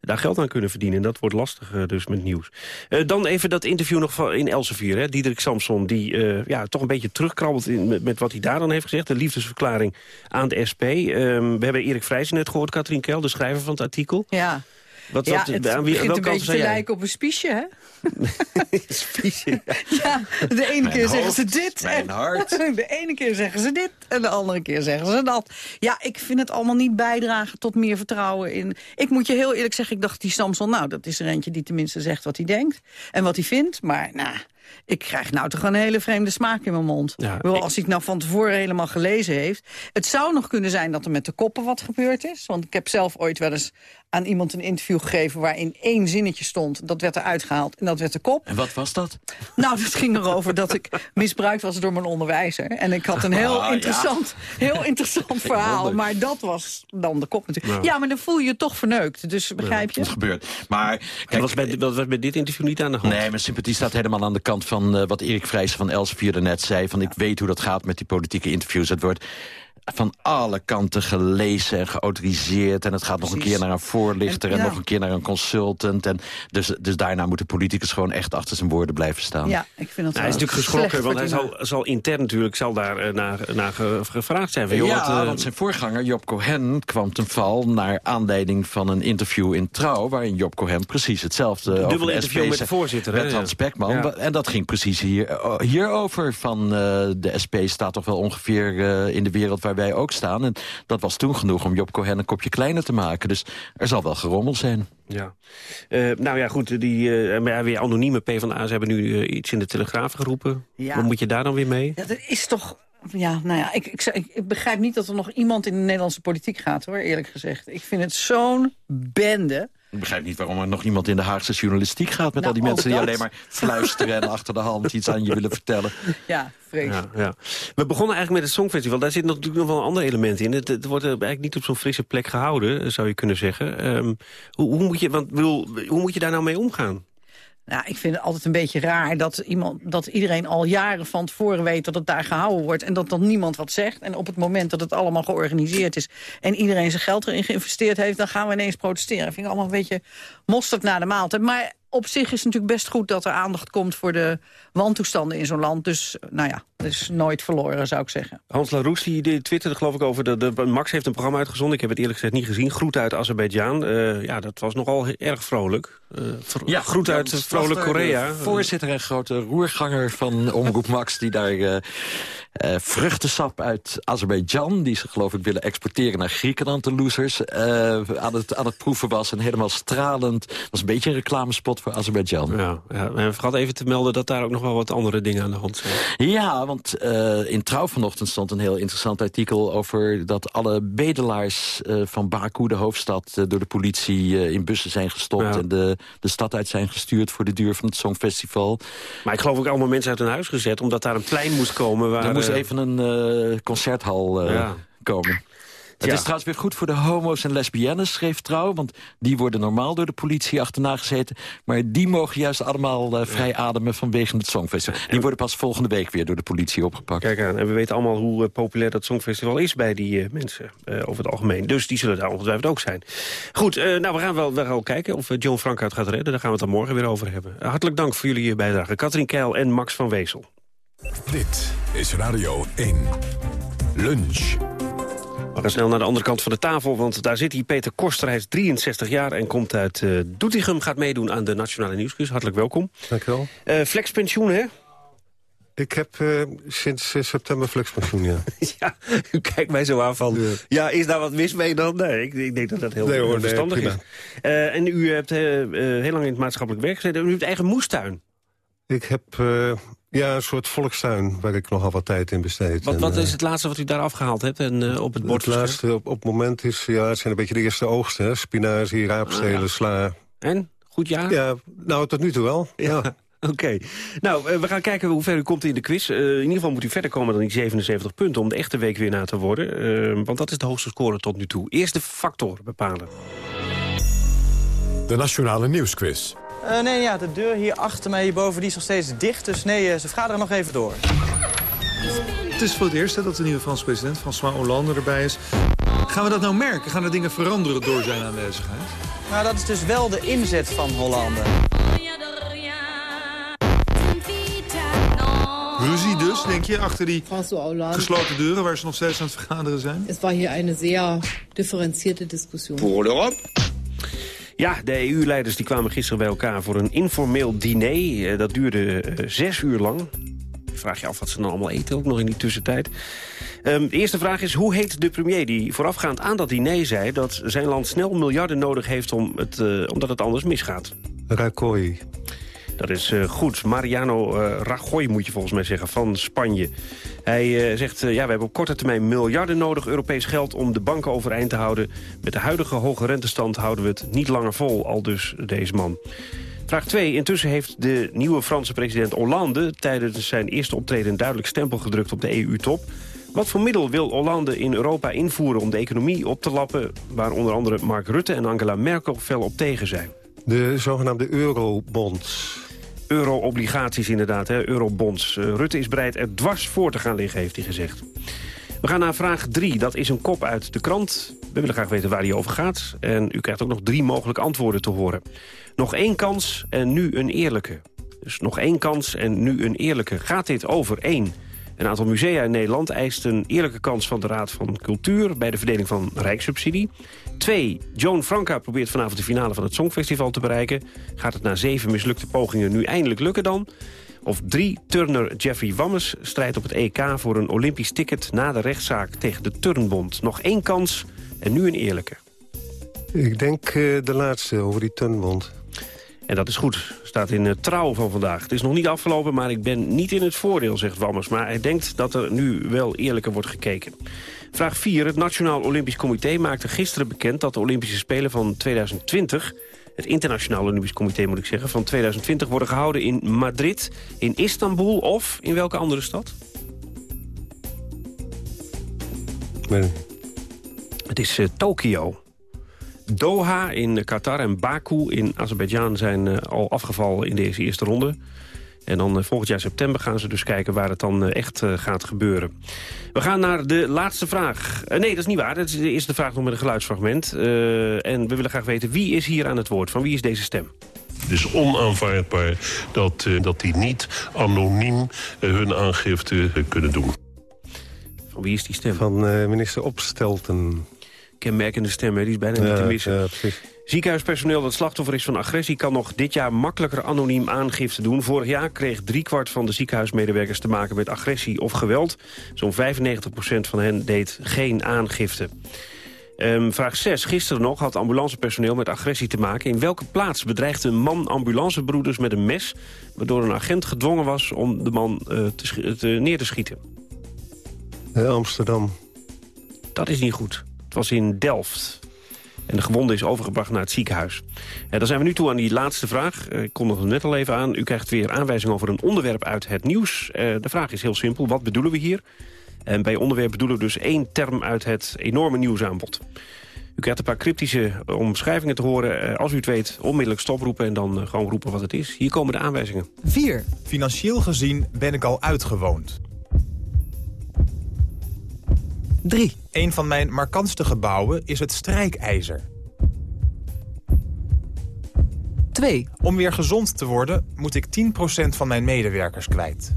S15: daar geld aan kunnen verdienen. En dat wordt lastig uh, dus met nieuws. Uh, dan even dat interview nog van, in Elsevier. Hè? Diederik Samson, die ja, toch een beetje terugkrabbelt in, met, met, wat hij daar dan heeft gezegd. De liefdesverklaring aan de SP. Um, we hebben Erik Vrijzen net gehoord, Katrien Kel, de schrijver van het artikel.
S27: Ja.
S15: Wat,
S27: ja,
S15: wat,
S27: het
S15: aan wie,
S27: begint een beetje te lijken op een spiesje, hè?
S15: spiesje,
S27: ja. (laughs) ja. de ene
S26: mijn
S27: keer
S26: hoofd,
S27: zeggen ze dit.
S26: Mijn hart. (laughs)
S27: De ene keer zeggen ze dit en de andere keer zeggen ze dat. Ja, ik vind het allemaal niet bijdragen tot meer vertrouwen in... Ik moet je heel eerlijk zeggen, ik dacht die Samson... nou, dat is er eentje die tenminste zegt wat hij denkt en wat hij vindt. Maar nou, ik krijg nou toch een hele vreemde smaak in mijn mond.
S15: Ja,
S27: Wel, als hij het nou van tevoren helemaal gelezen heeft. Het zou nog kunnen zijn dat er met de koppen wat gebeurd is. Want ik heb zelf ooit wel eens aan iemand een interview gegeven... waarin één zinnetje stond, dat werd eruit gehaald en dat werd de kop.
S26: En wat was dat?
S27: Nou, dat ging erover dat ik misbruikt was door mijn onderwijzer. En ik had een heel
S26: Ah, ja.
S27: interessant, heel interessant verhaal.
S26: wonder.
S27: Maar dat was dan de kop natuurlijk.
S15: Ja.
S27: Ja, maar dan voel je je toch verneukt. Dus begrijp je?
S26: Dat gebeurt. Maar
S15: Dat
S26: kijk,
S15: was, bij, dat was bij dit interview niet aan de hand.
S26: Nee, mijn sympathie staat helemaal aan de kant van eh, wat Erik Vrijs van Elsevier net zei. Van ik weet hoe dat gaat met die politieke interviews. Het wordt van alle kanten gelezen en geautoriseerd. En het gaat nog een keer naar een voorlichter en,
S27: En- ja.
S26: nog een keer naar een consultant. En dus, dus daarna moet de politicus gewoon echt achter zijn woorden blijven staan.
S27: Ja, ik vind dat
S15: Nou, hij is natuurlijk geschrokken, want hij zal, zal intern natuurlijk zal daar eh, naar, naar ge- gevraagd zijn. Van, joh,
S26: ja,
S15: wat, eh,
S26: want zijn voorganger Job Cohen kwam ten val... naar aanleiding van een interview in Trouw... waarin Job Cohen precies hetzelfde over
S15: dubbel
S26: de
S15: interview
S26: SP
S15: met de voorzitter?
S26: Met Hans
S15: Ja.
S26: Beckman.
S15: Ja.
S26: En dat ging precies hier, eh, hierover. Van eh, de SP staat toch wel ongeveer eh, in de wereld waar wij ook staan. En dat was toen genoeg om Job Cohen een kopje kleiner te maken. Dus er zal wel gerommel zijn.
S15: Ja. Eh, nou ja, goed, die eh, maar ja, weer anonieme PvdA's hebben nu eh, iets in de Telegraaf geroepen.
S27: Ja.
S15: Wat moet je daar dan weer mee?
S27: Ja, dat is toch... Ja, nou ja, ik, ik, ik begrijp niet dat er nog iemand in de Nederlandse politiek gaat, hoor, eerlijk gezegd. Ik vind het zo'n bende.
S26: Ik begrijp niet waarom er nog iemand in de Haagse journalistiek gaat... met
S27: Nou,
S26: al die
S27: ook
S26: mensen die alleen maar fluisteren... en (laughs) achter de hand iets aan je willen vertellen.
S27: Ja, vreselijk.
S15: Ja, ja. We begonnen eigenlijk met het Songfestival. Daar zit natuurlijk nog wel een ander element in. Het, het wordt eh, eigenlijk niet op zo'n frisse plek gehouden, eh, zou je kunnen zeggen. Ehm, hoe, hoe, moet je, want, bedoel, hoe moet je daar nou mee omgaan?
S27: Nou, ik vind het altijd een beetje raar dat, iemand, dat iedereen al jaren van tevoren weet dat het daar gehouden wordt. En dat dan niemand wat zegt. En op het moment dat het allemaal georganiseerd is en iedereen zijn geld erin geïnvesteerd heeft, dan gaan we ineens protesteren. Dat vind ik allemaal een beetje mosterd na de maaltijd. Maar op zich is het natuurlijk best goed dat er aandacht komt... voor de wantoestanden in zo'n land. Dus nou ja, dat is nooit verloren, zou ik zeggen.
S15: Hans Laroes die, die twitterde geloof ik over... De, de, Max heeft een programma uitgezonden. Ik heb het eerlijk gezegd niet gezien. Groet uit Azerbeidzjan. Uh, ja, dat was nogal erg vrolijk. Uh, ja, groet uit vrolijk Korea.
S26: Voorzitter en grote roerganger van Omroep Max... die daar uh, vruchtensap uit Azerbeidzjan... die ze geloof ik willen exporteren naar Griekenland, de losers... aan, het, aan het proeven was en helemaal stralend. Dat was een beetje een reclamespot voor Azerbeidzjan.
S15: Ja, ja. En vergat even te melden dat daar ook nog wel wat andere dingen aan de hand zijn.
S26: Ja, want uh, in Trouw vanochtend stond een heel interessant artikel... over dat alle bedelaars uh, van Baku, de hoofdstad... Uh, door de politie in bussen zijn gestopt... Ja. en de, de stad uit zijn gestuurd voor de duur van het Songfestival.
S15: Maar ik geloof ook allemaal mensen uit hun huis gezet... omdat daar een plein moest komen. Waar,
S26: moest even een concerthal ja. komen. Het is trouwens weer goed voor de homo's en lesbiennes, schreef Trouw. Want die worden normaal door de politie achterna gezeten. Maar die mogen juist allemaal uh, vrij ademen vanwege het Songfestival. Die worden pas volgende week weer door de politie opgepakt.
S15: Kijk aan, en we weten allemaal hoe uh, populair dat Songfestival is bij die uh, mensen over het algemeen. Dus die zullen daar ongetwijfeld ook zijn. Goed, nou we gaan wel, we gaan kijken of John Frank gaat redden. Daar gaan we het dan morgen weer over hebben. hartelijk dank voor jullie bijdrage. Katrien Keil en Max van Wezel.
S1: Dit is Radio 1. Lunch.
S15: We gaan snel naar de andere kant van de tafel, want daar zit hij Peter Koster. Hij is 63 jaar en komt uit uh, Doetinchem, gaat meedoen aan de Nationale Nieuwsquiz. Hartelijk welkom.
S30: Dank je wel.
S15: Uh, flexpensioen, hè?
S30: Ik heb uh, sinds september flexpensioen, ja. (laughs)
S15: ja, u kijkt mij zo aan van... Ja. ja, is daar wat mis mee dan? Nee, ik, ik denk dat dat heel,
S30: nee, hoor,
S15: verstandig
S30: nee,
S15: is. Uh, en u hebt heel lang in het maatschappelijk werk gezeten. U heeft eigen moestuin.
S30: Ik heb ja, een soort volkstuin waar ik nogal wat tijd in besteed.
S15: Wat, en, wat is het laatste wat u daar afgehaald hebt en uh, op het bord
S30: Het laatste op, op het moment is, ja, het zijn een beetje de eerste oogsten. Hè? Spinazie, raapstelen, ah, ja. sla.
S15: En? Goed jaar?
S30: Ja, nou, tot nu toe wel. Ja. ja. (laughs)
S15: Oké. Okay. Nou, uh, we gaan kijken hoe ver u komt in de quiz. Uh, in ieder geval moet u verder komen dan die 77 punten... om de echte week weer na te worden. want dat is de hoogste score tot nu toe. Eerste factor bepalen.
S1: De Nationale Nieuwsquiz.
S31: Uh, nee, ja, de deur hier achter mij hierboven die is nog steeds dicht. Dus nee, uh, ze vergaderen nog even door.
S32: Het is voor het eerst hè, dat de nieuwe Franse president, François Hollande, erbij is. Gaan we dat nou merken? Gaan er dingen veranderen door zijn aanwezigheid?
S31: Nou, dat is dus wel de inzet van Hollande.
S32: Ruzie dus, denk je, achter die gesloten deuren waar ze nog steeds aan het vergaderen zijn?
S33: Het was hier een zeer differentieerde discussie.
S15: Voor l'Europe. Ja, de EU-leiders kwamen gisteren bij elkaar voor een informeel diner. Dat duurde uh, zes uur lang. Vraag je af wat ze dan allemaal eten, ook nog in die tussentijd. Um, de eerste vraag is, hoe heet de premier die voorafgaand aan dat diner zei... dat zijn land snel miljarden nodig heeft om het, uh, omdat het anders misgaat?
S30: Rajoy.
S15: Dat is uh, goed. Mariano uh, Rajoy moet je volgens mij zeggen, van Spanje. Hij uh, zegt, ja, we hebben op korte termijn miljarden nodig Europees geld... om de banken overeind te houden. Met de huidige hoge rentestand houden we het niet langer vol, al dus deze man. Vraag 2. Intussen heeft de nieuwe Franse president Hollande... tijdens zijn eerste optreden een duidelijk stempel gedrukt op de EU-top. Wat voor middel wil Hollande in Europa invoeren om de economie op te lappen... waar onder andere Mark Rutte en Angela Merkel fel op tegen zijn?
S30: De zogenaamde eurobonds.
S15: Euro-obligaties inderdaad, eurobonds. Uh, Rutte is bereid er dwars voor te gaan liggen, heeft hij gezegd. We gaan naar vraag 3. Dat is een kop uit de krant. We willen graag weten waar die over gaat. En u krijgt ook nog drie mogelijke antwoorden te horen. Nog één kans en nu een eerlijke. Dus nog één kans en nu een eerlijke. Gaat dit over één? Een aantal musea in Nederland eist een eerlijke kans van de Raad van Cultuur... bij de verdeling van rijkssubsidie. Twee, Joan Franca probeert vanavond de finale van het Songfestival te bereiken. Gaat het na zeven mislukte pogingen nu eindelijk lukken dan? Of drie, turner Jeffrey Wammes strijdt op het EK voor een Olympisch ticket... na de rechtszaak tegen de Turnbond. Nog één kans en nu een eerlijke.
S30: Ik denk uh, de laatste over die Turnbond.
S15: En dat is goed, staat in het trouw van vandaag. Het is nog niet afgelopen, maar ik ben niet in het voordeel, zegt Wammers. Maar hij denkt dat er nu wel eerlijker wordt gekeken. Vraag 4. Het Nationaal Olympisch Comité maakte gisteren bekend... dat de Olympische Spelen van 2020... het Internationaal Olympisch Comité moet ik zeggen... van 2020 worden gehouden in Madrid, in Istanbul of in welke andere stad?
S30: Nee.
S15: Het is uh, Tokio. Doha in Qatar en Baku in Azerbeidzjan zijn uh, al afgevallen in deze eerste ronde. En dan uh, volgend jaar september gaan ze dus kijken waar het dan uh, echt gaat gebeuren. We gaan naar de laatste vraag. nee, dat is niet waar. Dat is de eerste vraag nog met een geluidsfragment. en we willen graag weten wie is hier aan het woord. Van wie is deze stem?
S34: Het is onaanvaardbaar dat, uh, dat die niet anoniem uh, hun aangifte kunnen doen.
S15: Van wie is die stem?
S30: Van minister Opstelten.
S15: Kenmerkende stem, hè? die is bijna niet te missen.
S30: Ja, precies.
S15: Ziekenhuispersoneel dat slachtoffer is van agressie... kan nog dit jaar makkelijker anoniem aangifte doen. Vorig jaar kreeg driekwart van de ziekenhuismedewerkers te maken met agressie of geweld. Zo'n 95% van hen deed geen aangifte. Um, vraag 6. Gisteren nog had ambulancepersoneel met agressie te maken. In welke plaats bedreigde een man ambulancebroeders met een mes... waardoor een agent gedwongen was om de man uh, te, te, neer te schieten?
S30: Uh, Amsterdam.
S15: Dat is niet goed. Het was in Delft. En de gewonde is overgebracht naar het ziekenhuis. En dan zijn we nu toe aan die laatste vraag. Ik kondigde het net al even aan. U krijgt weer aanwijzing over een onderwerp uit het nieuws. Uh, de vraag is heel simpel. Wat bedoelen we hier? En bij onderwerp bedoelen we dus één term uit het enorme nieuwsaanbod. U krijgt een paar cryptische omschrijvingen te horen. Als u het weet, onmiddellijk stoproepen en dan gewoon roepen wat het is. Hier komen de aanwijzingen.
S35: 4. Financieel gezien ben ik al uitgewoond. 3. Een van mijn markantste gebouwen is het strijkijzer. 2. Om weer gezond te worden moet ik 10% van mijn medewerkers kwijt.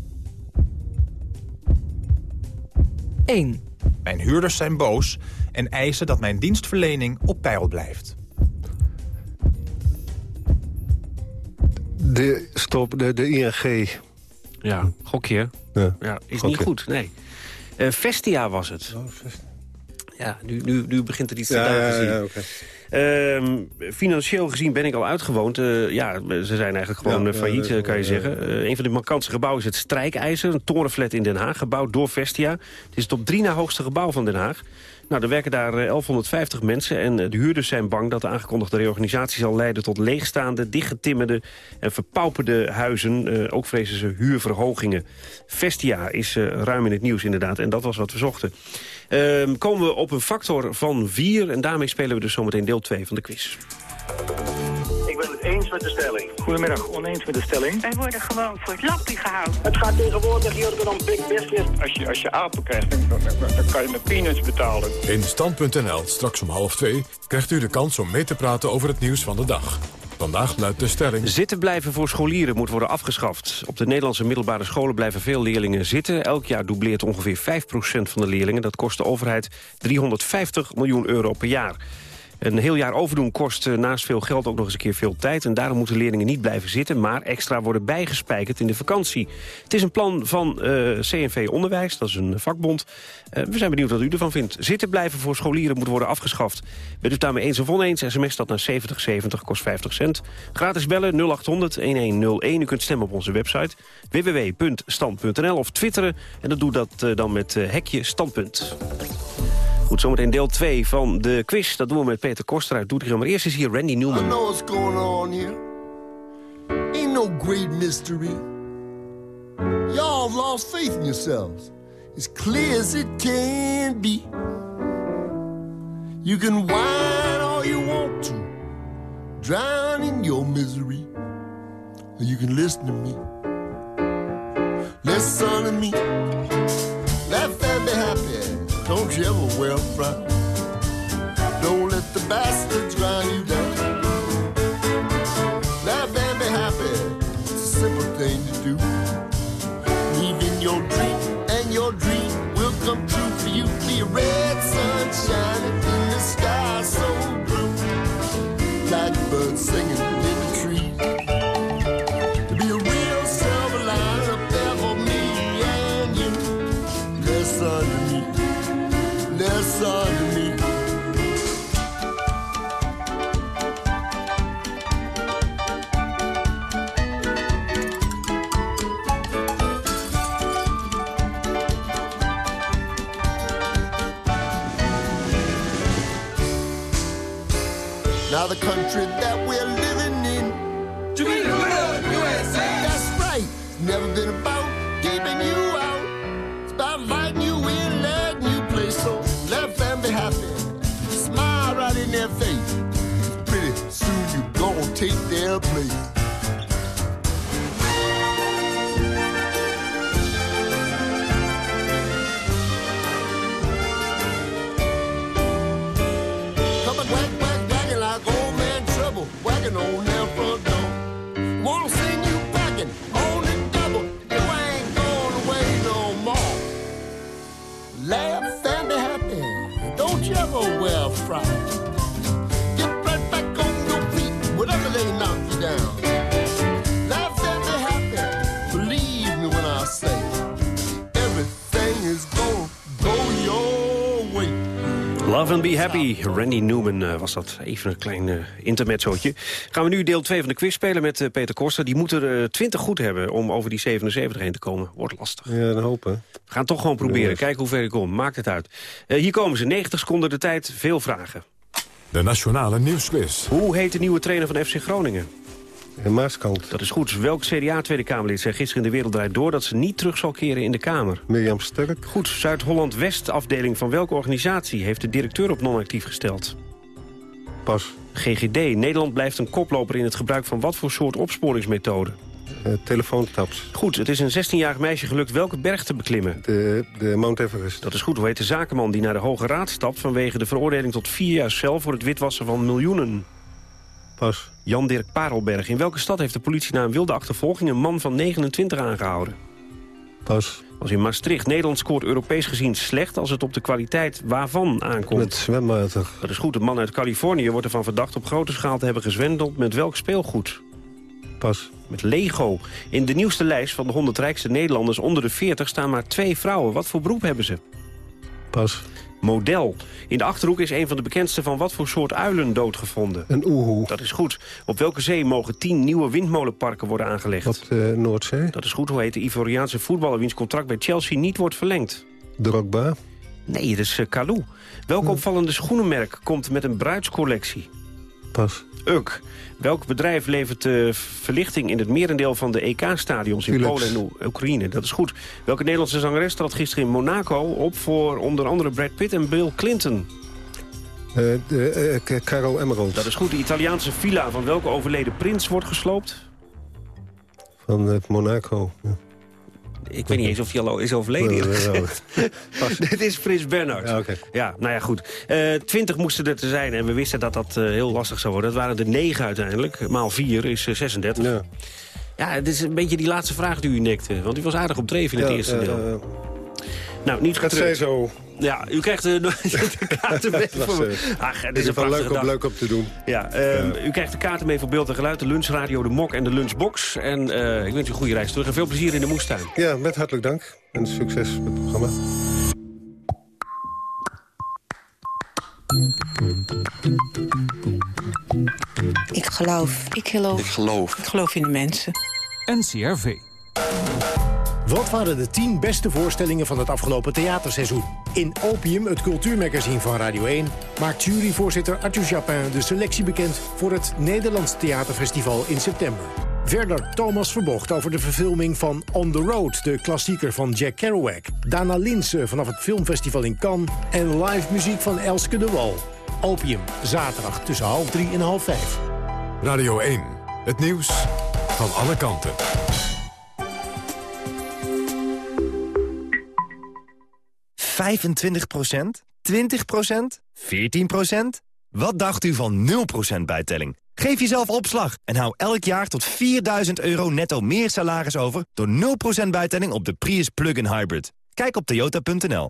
S35: 1. Mijn huurders zijn boos en eisen dat mijn dienstverlening op peil blijft.
S30: De, stop, de, de ING.
S15: Ja, gokje. Ja, ja is
S30: gokje.
S15: niet goed, nee. Uh, Vestia was het.
S30: Oh, Vestia.
S15: Ja, nu, nu, nu begint er iets te
S30: ja,
S15: zien.
S30: ja.
S15: Ehm, financieel gezien ben ik al uitgewoond. Eh, ja, ze zijn eigenlijk gewoon
S30: Ja,
S15: eh, failliet,
S30: ja,
S15: eh, kan je
S30: ja,
S15: zeggen. Eh, een van de markantste gebouwen is het Strijkijzer. Een torenflat in Den Haag, gebouwd door Vestia. Het is het op drie na hoogste gebouw van Den Haag. Nou, er werken daar eh, 1150 mensen en eh, de huurders zijn bang dat de aangekondigde reorganisatie zal leiden tot leegstaande, dichtgetimmerde en verpauperde huizen. Eh, ook vrezen ze huurverhogingen. Vestia is eh, ruim in het nieuws inderdaad en dat was wat we zochten. Ehm, komen we op een factor van 4 en daarmee spelen we dus zometeen deel 2 van de quiz.
S36: Met de stelling.
S37: Goedemiddag, oneens met de stelling.
S38: Wij worden gewoon voor het lappie gehouden.
S36: Het gaat tegenwoordig hier om big business.
S37: Als je, als je apen krijgt, dan, dan, dan kan je met peanuts betalen.
S1: In Stand.nl, straks om half twee, krijgt u de kans om mee te praten over het nieuws van de dag. Vandaag luidt de stelling...
S15: Zitten blijven voor scholieren moet worden afgeschaft. Op de Nederlandse middelbare scholen blijven veel leerlingen zitten. Elk jaar dubleert ongeveer 5% van de leerlingen. Dat kost de overheid 350 miljoen euro per jaar. Een heel jaar overdoen kost eh, naast veel geld ook nog eens een keer veel tijd. En daarom moeten leerlingen niet blijven zitten, maar extra worden bijgespijkerd in de vakantie. Het is een plan van eh, CNV Onderwijs, dat is een vakbond. Eh, we zijn benieuwd wat u ervan vindt. Zitten blijven voor scholieren moet worden afgeschaft. Bent u het daarmee eens of oneens? SMS dat naar 7070 kost 50 cent. Gratis bellen 0800 1101. U kunt stemmen op onze website www.stand.nl of twitteren. En dat doe dat dan met hekje standpunt. Goed, zometeen deel 2 van de quiz. Dat doen we met Peter Koster uit Doetinchem. Maar eerst is hier Randy
S39: I
S15: Newman.
S39: know what's going on here. Ain't no great mystery. Y'all have lost faith in yourselves. As clear as it can be. You can whine all you want to. Drown in your misery. Or you can listen to me. Listen to me. Don't you ever wear a frown. Don't let the bastards grind you down. Laugh and be happy. It's a simple thing to do. In your dream, and your dream will come true for you. Be a red sun shining in the sky so blue. Blackbirds singing fair.
S15: Love and Be Happy. Randy Newman eh, was dat. Even een klein uh, intermezzootje. Gaan we nu deel 2 van de quiz spelen met uh, Peter Koster. Die moet er 20 goed hebben om over die 77 heen te komen. Wordt lastig.
S30: Ja, dan hopen.
S15: We gaan toch gewoon proberen. Kijken hoe ver ik kom. Maakt het uit. hier komen ze. 90 seconden de tijd. Veel vragen.
S1: De Nationale Nieuwsquiz.
S15: Hoe heet de nieuwe trainer van FC Groningen?
S30: Maaskant.
S15: Dat is goed. Welk CDA-Tweede Kamerlid zei gisteren in de Wereld Draait Door... dat ze niet terug zal keren in de Kamer?
S30: Mirjam Sterk.
S15: Goed. Zuid-Holland-West afdeling van welke organisatie... heeft de directeur op non-actief gesteld?
S30: Pas.
S15: GGD. Nederland blijft een koploper in het gebruik van wat voor soort opsporingsmethode?
S30: Uh, telefoontaps.
S15: Goed, het is een 16-jarig meisje gelukt welke berg te beklimmen?
S30: De, de Mount Everest.
S15: Dat is goed. Hoe heet de zakenman die naar de Hoge Raad stapt... vanwege de veroordeling tot vier jaar cel voor het witwassen van miljoenen?
S30: Pas.
S15: Jan-Dirk Parelberg. In welke stad heeft de politie na een wilde achtervolging... een man van 29 aangehouden?
S30: Pas.
S15: Als in Maastricht. Nederland scoort Europees gezien slecht... als het op de kwaliteit waarvan aankomt.
S30: Met zwemwater.
S15: Dat is goed. Een man uit Californië wordt ervan verdacht... op grote schaal te hebben gezwendeld met welk speelgoed?
S30: Pas.
S15: Met Lego. In de nieuwste lijst van de 100 rijkste Nederlanders onder de 40 staan maar twee vrouwen. Wat voor beroep hebben ze?
S30: Pas.
S15: Model. In de Achterhoek is een van de bekendste van wat voor soort uilen doodgevonden.
S30: Een oehoe.
S15: Dat is goed. Op welke zee mogen tien nieuwe windmolenparken worden aangelegd?
S30: Op de Noordzee.
S15: Dat is goed. Hoe heet de Ivoriaanse voetballer wiens contract bij Chelsea niet wordt verlengd?
S30: Drogba.
S15: Nee, het is uh, Kalou. Welk opvallende schoenenmerk komt met een bruidscollectie?
S30: Pas.
S15: Uk. Welk bedrijf levert uh, verlichting in het merendeel van de EK-stadions in. Polen en Oekraïne? Dat is goed. Welke Nederlandse zangeres trad gisteren in Monaco op voor onder andere Brad Pitt en Bill Clinton?
S30: Uh, de, uh, Caro Emerald.
S15: Dat is goed. De Italiaanse villa van welke overleden prins wordt gesloopt?
S30: Van Monaco. Ja.
S15: Ik weet niet eens of hij al is overleden. (laughs) Dit is Prins Bernhard.
S30: Ja, okay.
S15: ja, nou ja, goed. Uh, twintig moesten er te zijn en we wisten dat dat uh, heel lastig zou worden. Dat waren er negen uiteindelijk. Maal vier is uh, 36.
S30: Ja.
S15: ja, het is een beetje die laatste vraag die u nekte. Want u was aardig op dreef in het
S30: ja,
S15: eerste deel. Nou, niet
S30: Het zij zo.
S15: Ja, u krijgt de, (laughs) de kaarten mee (laughs) voor...
S30: Ach, het is, wel leuk, op, leuk om te doen.
S15: Ja, uh, ja, U krijgt de kaarten mee voor beeld en geluid, de lunchradio, de mok en de lunchbox. En uh, ik wens u een goede reis terug en veel plezier in de moestuin.
S30: Ja, met hartelijk dank. En succes met het programma.
S40: Ik geloof. Ik geloof.
S26: Ik geloof.
S40: Ik geloof in de mensen.
S41: NCRV. Wat waren de tien beste voorstellingen van het afgelopen theaterseizoen? In Opium, het cultuurmagazine van Radio 1... maakt juryvoorzitter Arthur Japin de selectie bekend... voor het Nederlands Theaterfestival in september. Verder Thomas Verbocht over de verfilming van On the Road... de klassieker van Jack Kerouac. Dana Linsen vanaf het filmfestival in Cannes... en live muziek van Elske de Wal. Opium, zaterdag tussen half drie en half vijf.
S1: Radio 1, het nieuws van alle kanten.
S42: ...25 20% 14% Wat dacht u van 0% bijtelling? Geef jezelf opslag en hou elk jaar tot 4000 euro netto meer salaris over... door 0% bijtelling op de Prius Plug-in Hybrid. Kijk op toyota.nl.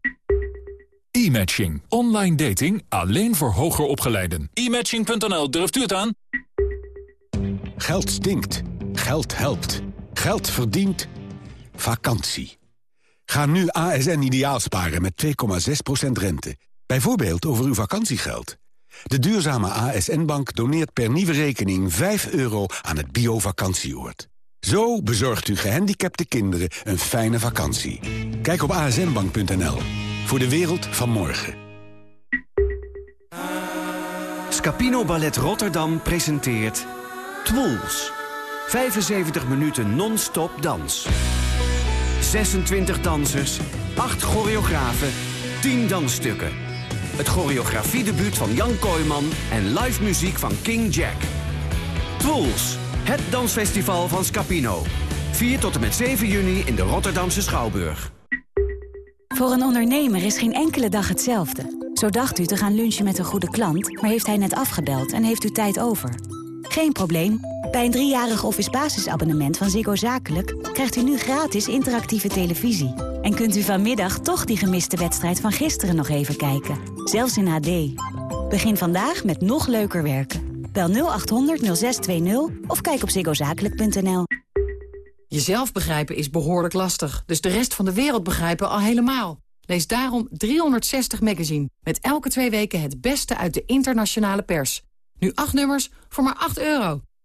S41: E-matching. Online dating alleen voor hoger opgeleiden. E-matching.nl, durft u het aan?
S43: Geld stinkt. Geld helpt. Geld verdient. Vakantie. Ga nu ASN ideaal sparen met 2,6% rente. Bijvoorbeeld over uw vakantiegeld. De duurzame ASN-bank doneert per nieuwe rekening 5 euro aan het bio-vakantieoord. Zo bezorgt u gehandicapte kinderen een fijne vakantie. Kijk op asnbank.nl. Voor de wereld van morgen.
S44: Scapino Ballet Rotterdam presenteert Twools. 75 minuten non-stop dans. 26 dansers, 8 choreografen, 10 dansstukken. Het choreografiedebuut van Jan Kooijman en live muziek van King Jack. Twools, het dansfestival van Scapino. 4 tot en met 7 juni in de Rotterdamse Schouwburg.
S45: Voor een ondernemer is geen enkele dag hetzelfde. Zo dacht u te gaan lunchen met een goede klant, maar heeft hij net afgebeld en heeft u tijd over. Geen probleem. Bij een driejarig office basisabonnement van Ziggo Zakelijk... krijgt u nu gratis interactieve televisie. En kunt u vanmiddag toch die gemiste wedstrijd van gisteren nog even kijken. Zelfs in HD. Begin vandaag met nog leuker werken. Bel 0800 0620 of kijk op ziggozakelijk.nl.
S46: Jezelf begrijpen is behoorlijk lastig, dus de rest van de wereld begrijpen al helemaal.
S47: Lees daarom 360 Magazine. Met elke twee weken het beste uit de internationale pers. Nu acht nummers voor maar 8 euro.